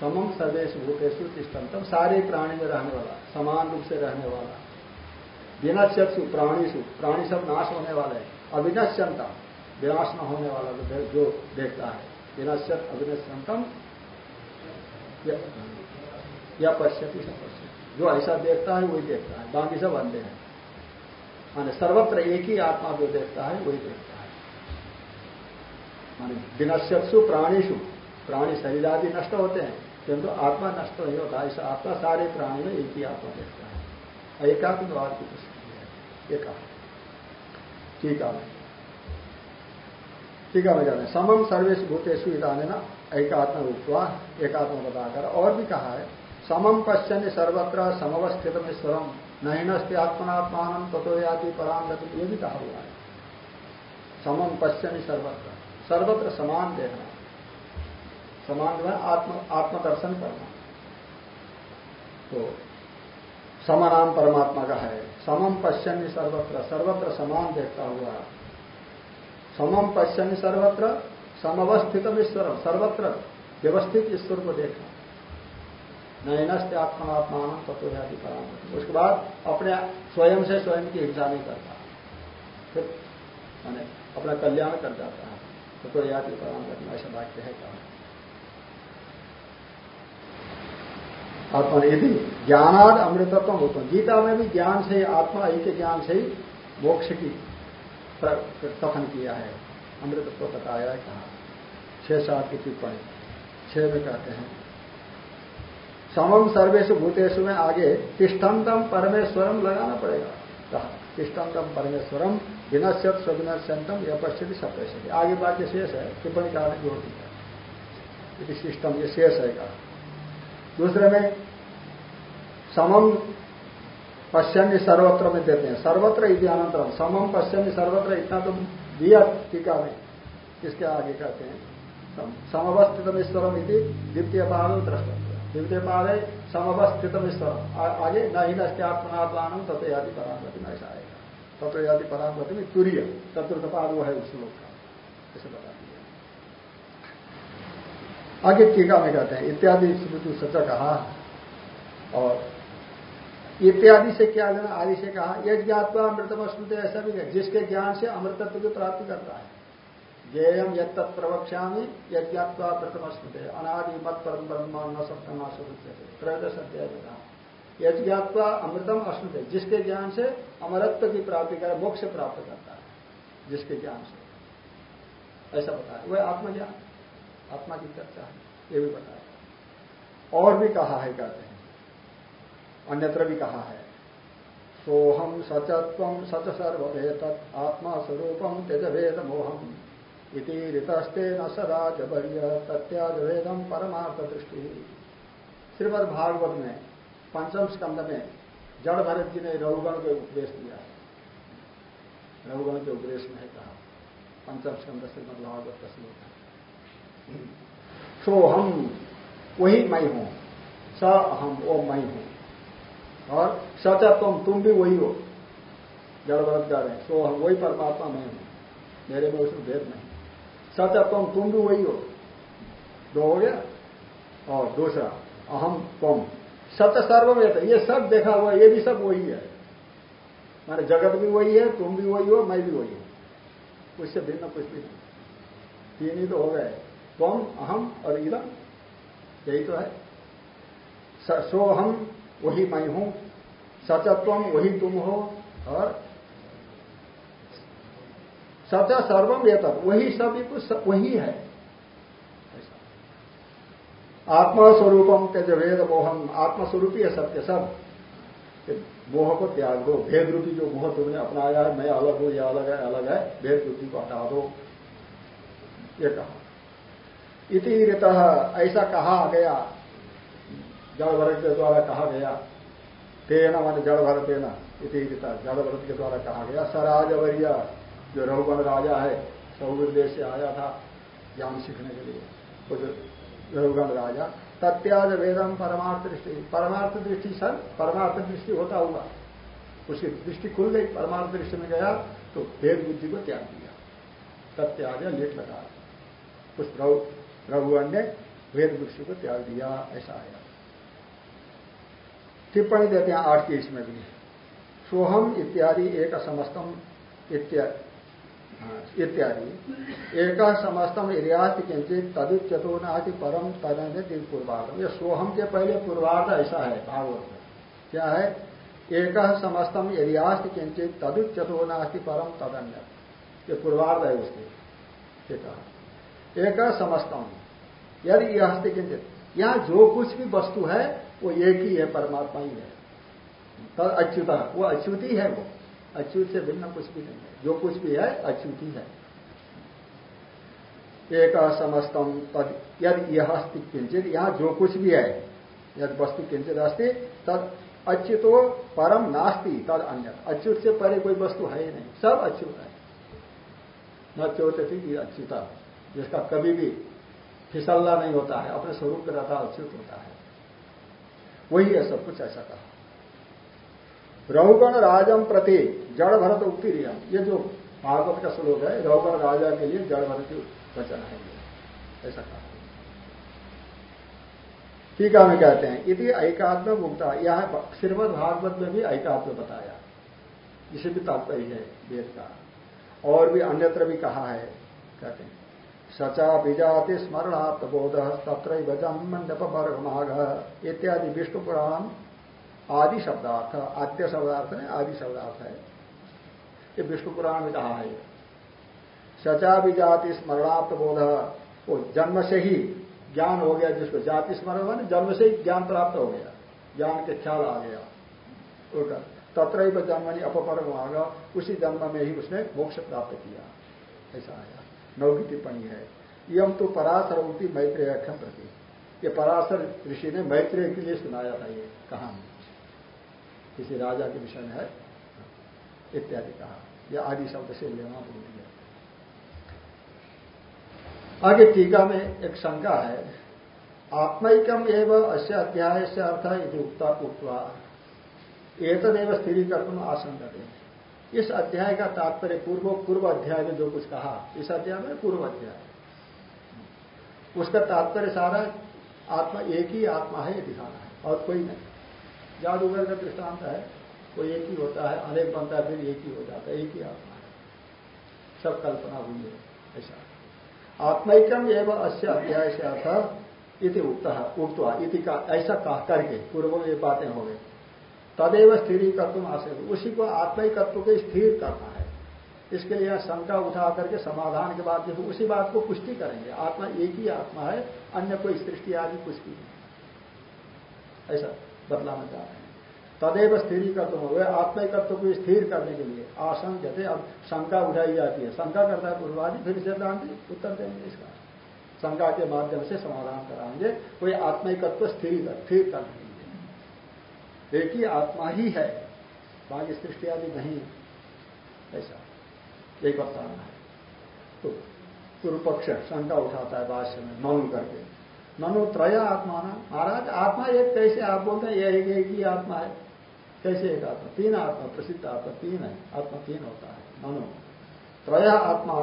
समम सर्वेश भूतेषु तिष्ठम सारे प्राणी में रहने वाला, समान रूप से रहने वाला। विनश्यत प्राणीसु प्राणी सब नाश होने वाले हैं। अविनश्यंता विनाश न होने वाला जो देखता है। विनश्यत अविनश्यंतम या पश्यति, सब जो ऐसा देखता है, वही देखता है। बाकी सब अंधे हैं। माने सर्वत्र एक ही आत्मा जो देखता है, वही देखता है। माने विनश्यत्सु प्राणीशु प्राणी शरीर आदि नष्ट होते हैं। किंतु आत्मा नष्ट नहीं होता ऐसा आत्मा सारे प्राणी में एक ही आत्मा देखता है। एकात्मवाद की पुस्तक है। एक ठीक है। ठीक है जाने समम सर्वेश भूतेशु इधाने ना एकात्म रूपवा एकात्म बताकर और भी कहा है समम पश्चन सर्वत्र समवस्थित ईश्वरम। नहीं नस्ते आत्मनात्मान तथो याति परांगति ये भी कहा हुआ है। समम पश्चन सर्वत्र। सर्वत्र समान देखना समान है, आत्म, आत्मदर्शन करना। तो समानाम परमात्मा का है। समम पश्चन सर्वत्र सर्वत्र समान देखता हुआ। समम पश्चन सर्वत्र, समवस्थित ईश्वर, सर्वत्र व्यवस्थित ईश्वर को देखना। नयनस्त आत्मात्मान तत्व जाति पराम उसके बाद अपने स्वयं से स्वयं की हिंसा नहीं करता। फिर, मैंने अपना कल्याण कर जाता है। तत्व जाति पराम ऐसा वाक्य है कहा। आत्मा यदि ज्ञानाद अमृतत्व होता गीता में भी ज्ञान से आत्मा ही के ज्ञान से ही मोक्ष की कथन किया है। अमृतत्व बताया है कहा। छह सात की टिप्पणी। छह में कहते हैं समम सर्वेश भूतेश में आगे तिष्ठंतम परमेश्वरम लगाना पड़ेगा। कहा तिष्ठंतम परमेश्वरम विनश्यत स्विनश्यंतम यह पश्चिम सपश्यति आगे वाक्य शेष है, टिप्पणी का जोड़ यदि सिस्टम ये शेष है कहा दूसरे में समम पश्चिमी सर्वत्र में देते हैं। सर्वत्र इति अनंतरम समम पश्चिमी सर्वत्र इतना तो दिया टीका में इसके आगे कहते हैं। समवस्थितम ईश्वरम यदि द्वितीय पाद द्रष्टव्य द्वितीय पाद है समवस्थितम ईश्वरम। आगे न ही नस्त्यात्मनात्मान तत्व यादि परामति में ऐसा आएगा तत्व यादि परामति में तुरीय। चतुर्थ पाद वो है उस श्लोक का। ऐसे बता दिया आगे टीका में कहते हैं, इत्यादि श्रुति सच कहा। और इत्यादि से क्या लेना, आदि से कहा यज्ञ ज्ञातवा अमृतम स्मृति ऐसा भी है, जिसके ज्ञान से अमृतत्व की प्राप्ति करता है। ज्ञेयम यद तत्प्रवक्ष्यामी यज्ञात्वा प्रथम स्मृति, अनादि मत परम ब्रह्म न सप्तम त्रयोदश अध्याय में कहा अमृतम अस्मृति जिसके ज्ञान से अमरत्व की प्राप्ति कर, मोक्ष प्राप्त करता है, जिसके ज्ञान से। ऐसा बताया, वह आत्मज्ञान। आत्मा की चर्चा है, ये भी बताया। और भी कहा है, कहते हैं। अन्यत्र भी कहा है सोहम सचत्व सच सर्वेत आत्मा स्वरूपम त्यज वेद मोहम इति ऋतस्ते न सराज वर्य तत्याज वेदम परमार्थ दृष्टि श्रीमद भागवत में, पंचम स्कंद में जड़ भरत जी ने रघुगण के उपदेश दिया है। रघुगण के उपदेश में कहा, पंचम स्कंद श्रीमद भागवत का श्लोक सो हम वही मैं हूँ। स अहम वो मैं हूँ। और सचा तुम तुम भी वही हो। जड़ कह रहे हैं। सो हम वही परमात्मा मैं हूँ। मेरे में उसमें भेद नहीं। सचा तुम तुम भी वही हो। दो हो गया। और दूसरा, अहम तुम सत्य सर्ववेद ये सब देखा हुआ, ये भी सब वही है। मारे जगत भी वही है, तुम भी वही हो, मैं भी वही हूँ। उससे भिन्न कुछ भी नहीं। तीन ही तो हो गए। तुम अहम और इदम यही तो है। सो हम वही मैं हूँ। सचत्वम वही तुम हो और सच सर्वम ये तब वही सभी कुछ वही है। आत्मस्वरूपम के जो वेद मोहम आत्मस्वरूपी है सत्य सब। मोह को त्याग दो। भेद रूपी जो मोह तुमने अपनाया है, मैं अलग हूँ, या अलग है अलग है। भेद रूपी को हटा दो। ये कहा। इति ऐसा कहा गया। जड़ भरत के द्वारा कहा गया। तेना मान जड़ भरत तेना इति जड़ भरत के द्वारा कहा गया। सराज सराजवर्य जो रघुगण राजा है सौर देश से आया था ज्ञान सीखने के लिए। वो रघुगण राजा तत्याज वेदम परमार्थ दृष्टि। परमार्थ दृष्टि सर, परमार्थ दृष्टि होता हुआ। उसकी दृष्टि खुल गई, परमार्थ दृष्टि में गया तो वेद बुद्धि को त्याग दिया। तत्याज लेट लगा। उस रघुगण ने वेद दृष्टि को त्याग दिया, ऐसा आया टिप्पणी देते हैं आठ की इसमें भी। सोहम इत्यादि, एक समस्तम इत्यादि। एक समस्तम इरियात किंचित तदित चतुर्नाथि परम तदन दिन पूर्वार्ध। ये सोहम के पहले पूर्वार्ध ऐसा है, भागवत में। क्या है? एक समस्तम इरियास्त किंचित तदित चतुर्नाथि परम तदन्य ये पूर्वार्ध है उसके। एक समस्तम यदि यह किंचित, यहाँ जो कुछ भी वस्तु है, वो एक ही है, परमात्मा ही है। तद अच्युता, वो अच्युति है वो। अच्युत से भिन्न कुछ भी नहीं है। जो कुछ भी है, अच्युति है एक समस्तम तद, यद यह अस्ति किंचित, यहाँ जो कुछ भी है, यद वस्तु किंचित अस्ति तद अच्युतो परम नास्ति, तद अन्य। अच्युत से परे कोई वस्तु है ही नहीं। सब अच्युत है। न थी अच्युता। जिसका कभी भी फिसलना नहीं होता है, अपने स्वरूप में रहता अच्युत होता है। वही है सब कुछ ऐसा कहा। रघुगण राजम प्रति जड़ भरत उक्ति रियम ये जो भागवत का श्लोक है रघुगण राजा के लिए जड़ भरत वचन है ऐसा कहा। टीका में कहते हैं यदि ऐकात्म मुक्ता। यह श्रीमद भागवत में भी ऐकात्म बताया। इसे भी तात्पर्य है वेद का। और भी अन्यत्र भी कहा है, कहते हैं। सचा बीजाति स्मरणात् बोध तत्र जन्मंडप माघ इत्यादि विष्णु पुराण आदि शब्दार्थ, आद्य शब्दार्थ ने आदि शब्दार्थ है। ये विष्णु पुराण में कहा है? सचा विजाति जाति स्मरणाप्त बोध, वो जन्म से ही ज्ञान हो गया, जिसको जाति स्मरण माने जन्म से ही ज्ञान प्राप्त हो गया, ज्ञान के ख्याल आ गया। तत्र ही जन्म अपपर आगा उसी जन्म में ही उसने मोक्ष प्राप्त किया। ऐसा आया नौ की टिप्पणी है। यम तो पराशर उठी मैत्रेय प्रति। ये पराशर ऋषि ने मैत्रेय के लिए सुनाया था ये कहानी। किसी राजा के विषय में है। इत्यादि कहा। यह आदि शब्द से लेना भूल गया आगे टीका में एक शंका है। आत्मकम एवं अश्य अध्याय से अर्थ उक्ता उक्तवा। एतदेव स्थिरीकर्म आशंक इस अध्याय का तात्पर्य पूर्व पूर्व अध्याय में जो कुछ कहा, इस अध्याय में पूर्व अध्याय। उसका तात्पर्य सारा आत्मा एक ही आत्मा है दिखाना है, और कोई नहीं। जादूगर का दृष्टांत है कोई एक ही होता है, अनेक बनता है, फिर एक ही हो जाता है, एक ही आत्मा है। सब कल्पना हुई है, ऐसा। आत्मैकम एवं अश्य अध्याय से अर्थ इति उक्त, उक्तवा, इति का, ऐसा कह करके, पूर्व में ये बातें हो गई। तदेव स्थिरीकर्तुम आशय उसी को आत्मिकत्व को स्थिर करना है। इसके लिए शंका उठा करके समाधान के बाद जो उसी बात को पुष्टि करेंगे। आत्मा एक ही आत्मा है, अन्य कोई सृष्टि आदि कुछ भी नहीं। ऐसा बदलाना चाह रहे हैं। तदेव स्थिरी तुम हुए आत्मिकत्व को स्थिर करने के लिए आशंक थे अब शंका उठाई जाती है। शंका करता है पूर्वादि, फिर सिद्धांत, उत्तर देंगे इसका। शंका के माध्यम से समाधान कराएँगे। कोई आत्मिकत्व स्थिर स्थिर करने के लिए। एक ही आत्मा ही है। बाकी सृष्टि आदि नहीं। ऐसा। एक बताना है। तो पूर्व पक्ष शंका उठाता है भाष्य में, मौन करके। ननु त्रय आत्मा ना। महाराज, आत्मा एक कैसे? आप बोलते हैं, यह एक एक ही आत्मा है। कैसे एक आत्मा? तीन आत्मा, प्रसिद्ध आत्मा तीन है। आत्मा तीन होता है। मनो। त्रय आत्मा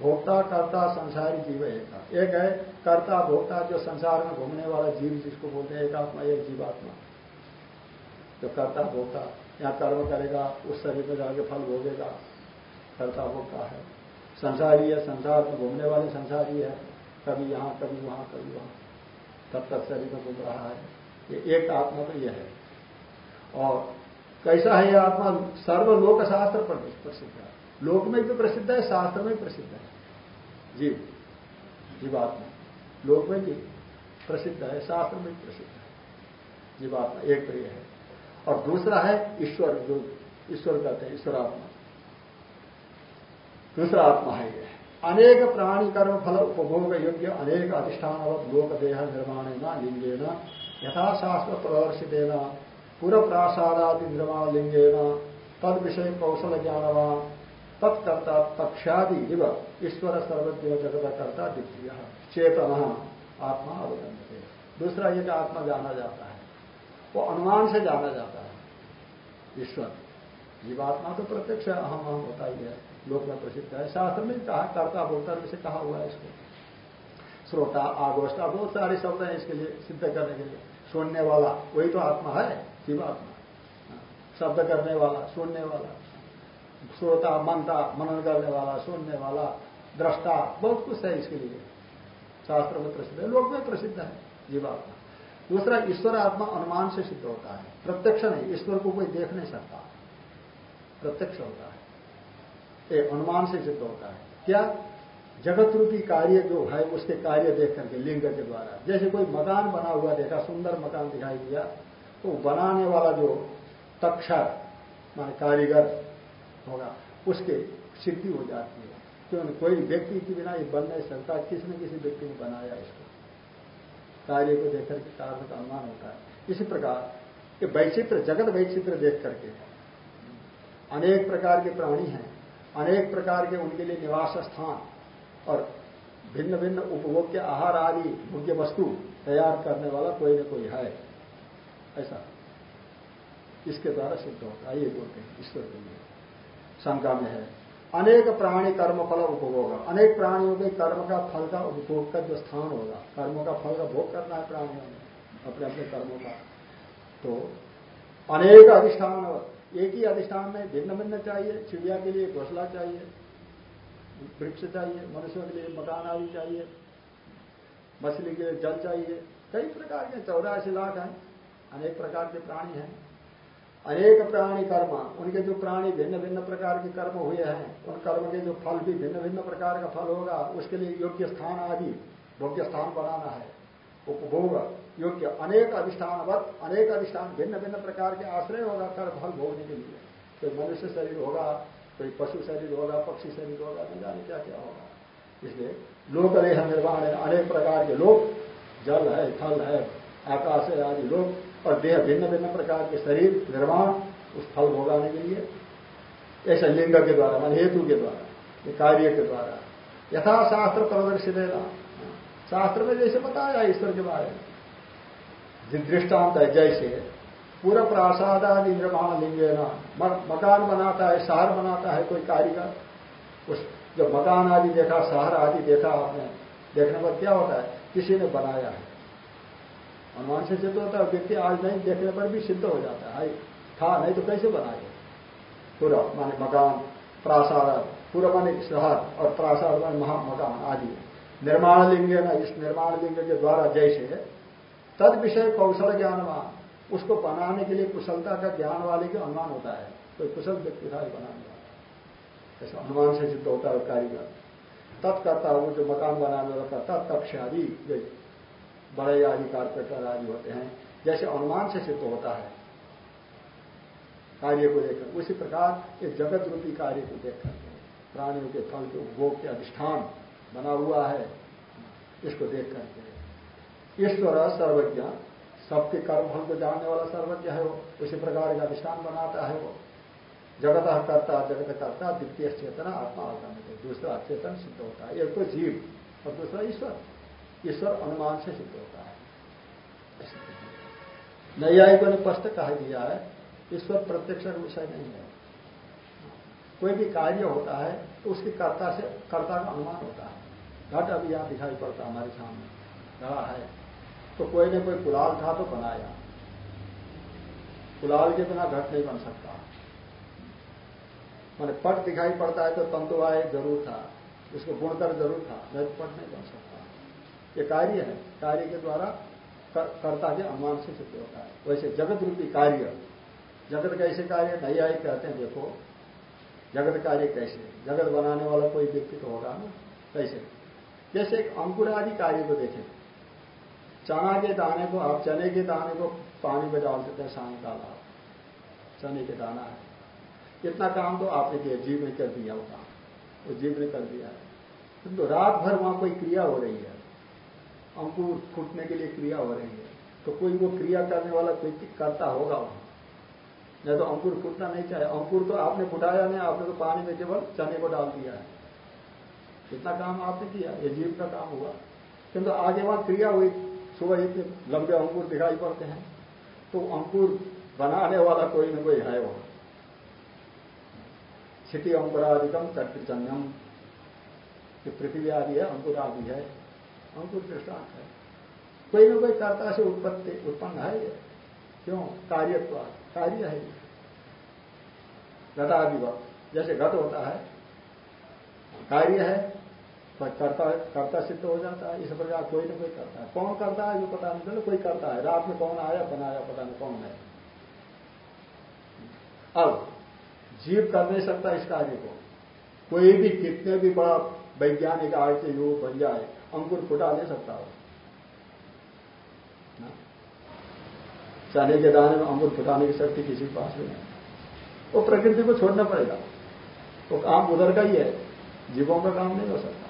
भोक्ता, कर्ता, संसारी जीव एक एक है कर्ता, भोक्ता जो संसार में घूमने वाला जीव जिसको बोलते हैं एक आत्मा एक जीवात्मा। जो कर्ता, भोक्ता यहाँ कर्म करेगा, उस शरीर में जाके फल भोगेगा, कर्ता, भोक्ता है। संसारी है, संसार में घूमने वाले संसारी है, कभी यहाँ, कभी वहाँ कभी वहाँ। तब तक शरीर में घूम रहा है। ये एक आत्मा तो यह है। और कैसा है यह आत्मा? सर्वलोक शास्त्र पर प्रसिद्ध है। लोक में भी प्रसिद्ध है, शास्त्र में भी प्रसिद्ध है। जी, जीवात्मा। लोक में भी प्रसिद्ध है, शास्त्र में प्रसिद्ध है। जीवात्मा एक प्रिय है। और दूसरा है ईश्वर, जो ईश्वर कहते हैं, ईश्वर आत्मा। दूसरा आत्मा है यह अनेक प्राणी कर्म, फल, उपभोग योग्य अनेक अधिष्ठान लोक, देह निर्माण न लिंगेन, यथाशास्त्र प्रदर्शित पूर्व प्रासादादि निर्माण लिंगेन तद विषय कौशल ज्ञानवान तत्कर्ता तक्षादि इव ईश्वर सर्वज्ञ जगत कर्ता द्वितीय चेतन आत्मा अवगम्य दूसरा एक आत्मा जाना जाता है, वो अनुमान से जाना जाता है। ईश्वर, जीवात्मा तो प्रत्यक्ष अहम अहम होता ही है। लोक में प्रसिद्ध है। शास्त्र में कहा, कर्ता भोक्ता से कहा हुआ है इसको। श्रोता आगोष्टा बहुत सारे शब्द हैं इसके लिए, सिद्ध करने के लिए। सुनने वाला, वही तो आत्मा है, जीवात्मा। शब्द करने वाला, सुनने वाला। श्रोता मनता मनन करने वाला सुनने वाला दृष्टा, बहुत कुछ है इसके लिए। शास्त्र में प्रसिद्ध है, लोक में प्रसिद्ध है जीवात्मा। दूसरा, ईश्वर आत्मा अनुमान से सिद्ध होता है। प्रत्यक्ष नहीं, ईश्वर को कोई देख नहीं सकता। प्रत्यक्ष होता है। अनुमान से सिद्ध होता है। क्या? जगत रूपी कार्य जो है, उसके कार्य देख करके, लिंग के द्वारा। जैसे कोई मकान बना हुआ देखा, सुंदर मकान दिखाई दिया तो बनाने वाला जो तक्षर मान कारीगर होगा, उसके सिद्धि हो जाती है। क्यों कोई व्यक्ति के बिना ये बन नहीं सकता, किसी न किसी व्यक्ति ने बनाया इसको। कार्य को देख करके कार्य का अनुमान होता है। इसी प्रकार ये वैचित्र, जगत वैचित्र देख करके अनेक प्रकार के प्राणी हैं, अनेक प्रकार के उनके लिए निवास स्थान और भिन्न भिन्न उपभोग के आहार आदि, भोग्य वस्तु तैयार करने वाला कोई न कोई है। ऐसा इसके द्वारा सिद्ध होता है, ये बोलते हैं, ईश्वर के लिए। शंका में है। अनेक प्राणी कर्म फल उपभोग अनेक प्राणियों के कर्म का फल का उपभोग का जो स्थान होगा, कर्मों का फल का भोग करना है प्राणियों ने अपने अपने कर्मों का। तो अनेक अधिष्ठान, एक ही अधिष्ठान में भिन्न भिन्न चाहिए, चिड़िया के लिए घोसला चाहिए, वृक्ष चाहिए, मनुष्यों के लिए मकान आदि चाहिए, मछली के लिए जल चाहिए। कई प्रकार के चौरासी लाख हैं, अनेक प्रकार के प्राणी हैं। अनेक प्राणी कर्म, उनके जो प्राणी भिन्न भिन्न प्रकार के कर्म हुए हैं, उन कर्म के जो फल भी भिन्न भिन्न प्रकार का फल होगा, उसके लिए योग्य स्थान आदि भोग्य स्थान बनाना है। उपभोग, योग्य अनेक अधिष्ठानवत, अनेक अधिष्ठान भिन्न भिन्न प्रकार के आश्रय होगा कर्म फल भोगने के लिए। कोई मनुष्य शरीर होगा, कोई पशु शरीर होगा, पक्षी शरीर होगा, न जाने क्या क्या होगा। इसलिए लोकदेह निर्माण है अनेक प्रकार के लोक, जल है, थल है, आकाश है आदि लोक और देह भिन्न भिन्न प्रकार के शरीर निर्माण उस फल भोगाने के लिए। ऐसे लिंग के द्वारा, मान हेतु के द्वारा कार्य के द्वारा। यथा शास्त्र प्रदर्शित शास्त्र में जैसे बताया ईश्वर के बारे में। दृष्टांत है, जैसे पूरा प्रासाद आदि निर्माण लिंगे ना। मकान बनाता है, शहर बनाता है, कोई कारीगर। उस जब मकान आदि देखा, शहर आदि देखा आपने, देखने पर क्या होता है? किसी ने बनाया है। अनुमान से सिद्ध होता है व्यक्ति आज नहीं देखने पर भी सिद्ध हो जाता है। था नहीं तो कैसे बनाए? पूरा माने मकान, प्रासाद, पूरा माने शहर और प्रासाद माने महा मकान आदि। निर्माण लिंग ना, इस निर्माण लिंग के द्वारा जैसे तद विषय कौशल ज्ञानवान, उसको बनाने के लिए कुशलता का ज्ञान वाले के अनुमान होता है। कोई कुशल व्यक्ति था बनाने वाला। ऐसा अनुमान से सिद्ध होता है कारीगर। तत्कर्ता वो जो मकान बनाने वाला करता तत्क्ष आदि बड़े आदि कारपेटर आदि होते हैं। जैसे अनुमान से सिद्ध होता है, कार्य को लेकर। उसी प्रकार ये जगत रूपी कार्य को देख करके प्राणियों के फल के उपभोग के अधिष्ठान बना हुआ है। इसको देख करके ईश्वर सर्वज्ञ, सबके कर्म फल को जानने वाला सर्वज्ञ है वो। उसी प्रकार का अधिष्ठान बनाता है वो। जगत करता जगत करता द्वितीय चेतना आत्मा। आगम दूसरा चेतन सिद्ध होता है। एक तो जीव और दूसरा ईश्वर। ईश्वर अनुमान से सिद्ध होता है। नैयायिकों ने स्पष्ट कहा दिया है ईश्वर प्रत्यक्ष विषय नहीं है। कोई भी कार्य होता है तो उसकी कर्ता से, कर्ता का अनुमान होता है। घट अभी यहाँ दिखाई पड़ता हमारे सामने। घड़ा है। तो कोई ने कोई कुलाल था तो बनाया। कुलाल के बिना घट नहीं बन सकता। मैंने पट दिखाई पड़ता है तो तंतुवाय ज़रूर था। उसको गुणकर ज़रूर था, नहीं तो पट नहीं बन सकता। ये कार्य है। कार्य के द्वारा कर्ता के अनुमान से सिद्ध होता है। वैसे जगत रूपी कार्य, जगत कैसे कार्य? नहीं कहते हैं, देखो, जगत कार्य कैसे? जगत बनाने वाला कोई व्यक्ति तो होगा ना? कैसे? जैसे एक अंकुर आदि कार्य को देखें। चना के दाने को, आप चने के दाने को पानी में डाल देते हैं सायकाल आप चने के दाना है। इतना काम तो आपने किया, जीव ने कर दिया वो काम। वो जीव ने कर दिया है। किंतु रात भर वहाँ कोई क्रिया हो रही है। अंकुर फूटने के लिए क्रिया हो रही है। तो कोई वो क्रिया करने वाला व्यक्ति करता होगा वहाँ नहीं तो अंकुर फूटना नहीं चाहे। अंकुर तो आपने फुटाया नहीं, आपने तो पानी में केवल चने को डाल दिया है। इतना काम आपने किया? ये जीव का काम हुआ। किंतु आगे वहाँ क्रिया हुई। सुबह इतने लंबे अंकुर दिखाई पड़ते हैं। तो अंकुर बनाने वाला कोई ना कोई है वहाँ क्षिति अंकुरादिकम चक्रचन्यम ये पृथ्वी आदि है, अंकुर आदि है। अंकुर दृष्टांत है। कोई ना कोई कर्ता से उत्पत्ति, उत्पन्न है ये। क्यों? कार्य कार्य है घटादिवत जैसे घट होता है, कार्य है करता करता सिद्ध हो जाता है। इस प्रकार कोई ना कोई करता है। कौन करता है? जो पता नहीं चलो, कोई करता है। रात में कौन आया, बनाया, पता नहीं कौन है। अब, जीव कर नहीं सकता इस कार्य को। कोई भी कितने भी बड़ा वैज्ञानिक आज के युग बन जाए अंकुर फुटा नहीं सकता हो चने के दाने में अंकुर फुटाने की शक्ति किसी के पास भी नहीं। वो प्रकृति को छोड़ना पड़ेगा। वो काम उधर का ही है। जीवों का काम नहीं हो सकता।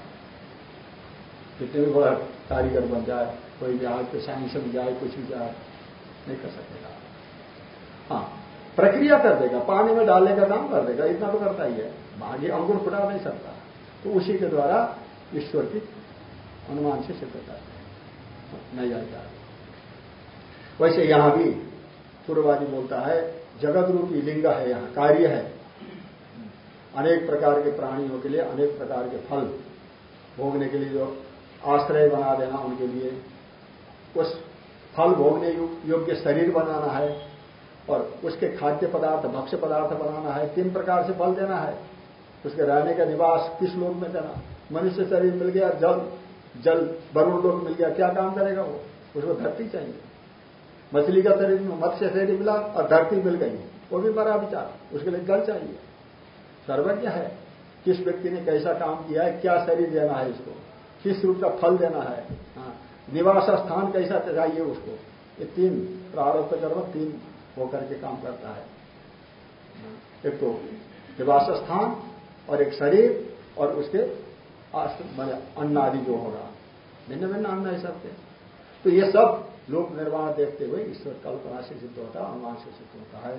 कितने भी बड़ा कारीगर बन जाए, कोई भी आज के साइंस में जाए, कुछ भी जाए, नहीं कर सकेगा। हाँ प्रक्रिया कर देगा, पानी में डालने का काम कर देगा, इतना तो करता ही है। भाग्य अंकुर फुटा नहीं सकता। तो उसी के द्वारा ईश्वर की अनुमान से सिद्ध करते हैं नहीं आता वैसे यहाँ भी पूर्ववादी बोलता है जगत रूपी लिंग है यहाँ, कार्य है। अनेक प्रकार के प्राणियों के लिए अनेक प्रकार के फल भोगने के लिए जो आश्रय बना देना उनके लिए। उस फल भोगने योग्य शरीर बनाना है और उसके खाद्य पदार्थ, भक्ष्य पदार्थ बनाना है, तीन प्रकार से फल देना है। उसके रहने का निवास किस लोक में देना मनुष्य शरीर मिल गया, जल जल वरुण लोग मिल गया क्या काम करेगा वो? उसको धरती चाहिए। मछली का शरीर में मत्स्य शरीर मिला और धरती मिल गई। वो भी बड़ा विचार। उसके लिए जल चाहिए। सर्वज्ञ है। किस व्यक्ति ने कैसा काम किया है क्या शरीर देना है इसको किस रूप का फल देना है? हाँ, निवास स्थान कैसा चाहिए उसको? ये तीन प्रारब्ध कर्म तीन होकर के काम करता है। एक तो निवास स्थान और एक शरीर और उसके अन्न आदि जो होगा। भिन्न भिन्न अन्न है सबके। तो ये सब लोक निर्माण देखते हुए ईश्वर कल्पना से सिद्ध होता है अनुमान से सिद्ध होता है।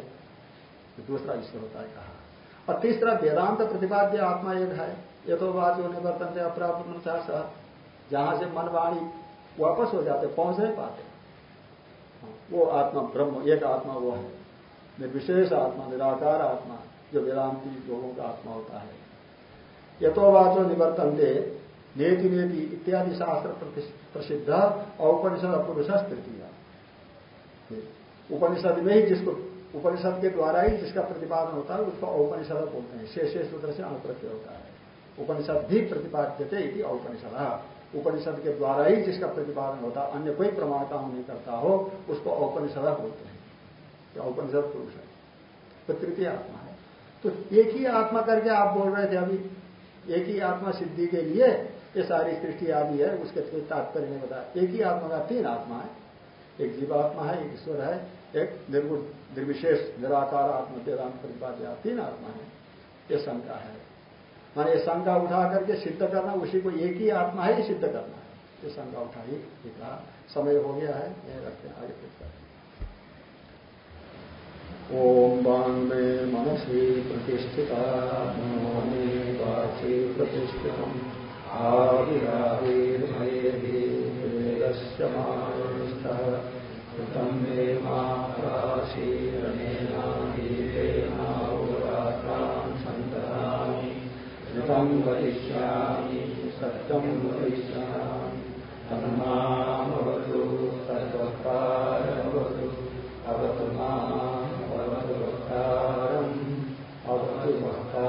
तो दूसरा ईश्वर होता है कहा? और तीसरा, वेदांत प्रतिपाद्य आत्मा एक है। ये तो बात जो निवर्तन से अप्राप्त सह जहाँ से मन वाणी वापस हो जाते, पहुँच नहीं पाते। वो आत्मा ब्रह्म, एक आत्मा वो है। निर्विशेष आत्मा, निराकार आत्मा, जो वेदांति लोगों का आत्मा होता है। यथो वाचो, निवर्तन दे नेति नेति इत्यादि शास्त्र प्रसिद्ध औपनिषद पुरुष तृतीय। उपनिषद में ही जिसको उपनिषद के द्वारा ही जिसका प्रतिपादन होता है, उसको औपनिषद बोलते हैं। शेष सूत्र से अनुप्रत्य होता है। उपनिषद भी प्रतिपाद्यते इति औपनिषद। उपनिषद के द्वारा ही जिसका प्रतिपादन होता है, अन्य कोई प्रमाण काम नहीं करता हो, उसको औपनिषद बोलते हैं। औपनिषद पुरुष है। तो तृतीय आत्मा है। तो एक ही आत्मा करके आप बोल रहे थे अभी, एक ही आत्मा सिद्धि के लिए ये सारी सृष्टि आदि है, उसके तात्पर्य ने बताया एक ही आत्मा का तीन आत्मा है। एक जीवात्मा है, एक ईश्वर है, एक निर्गुण, निर्विशेष, निराकार आत्मा वेदांत प्रतिपाद्य तीन आत्मा है। ये शंका है। माने ये शंका उठा करके सिद्ध करना, उसी को एक ही आत्मा है सिद्ध करना है। ये शंका उठाई कहा, समय हो गया है यह रखते आगे फिर ओम बांग में मनसी प्रतिष्ठिता मनो में आविराविर्भयभिवेदश्च मानन्तः कृतं मे माशीरमेनागीतेनावरात्रान् सन्तरामि कृतं वदिष्यामि अवतु माम् अवतु वक्तारम् अवतु वक्ता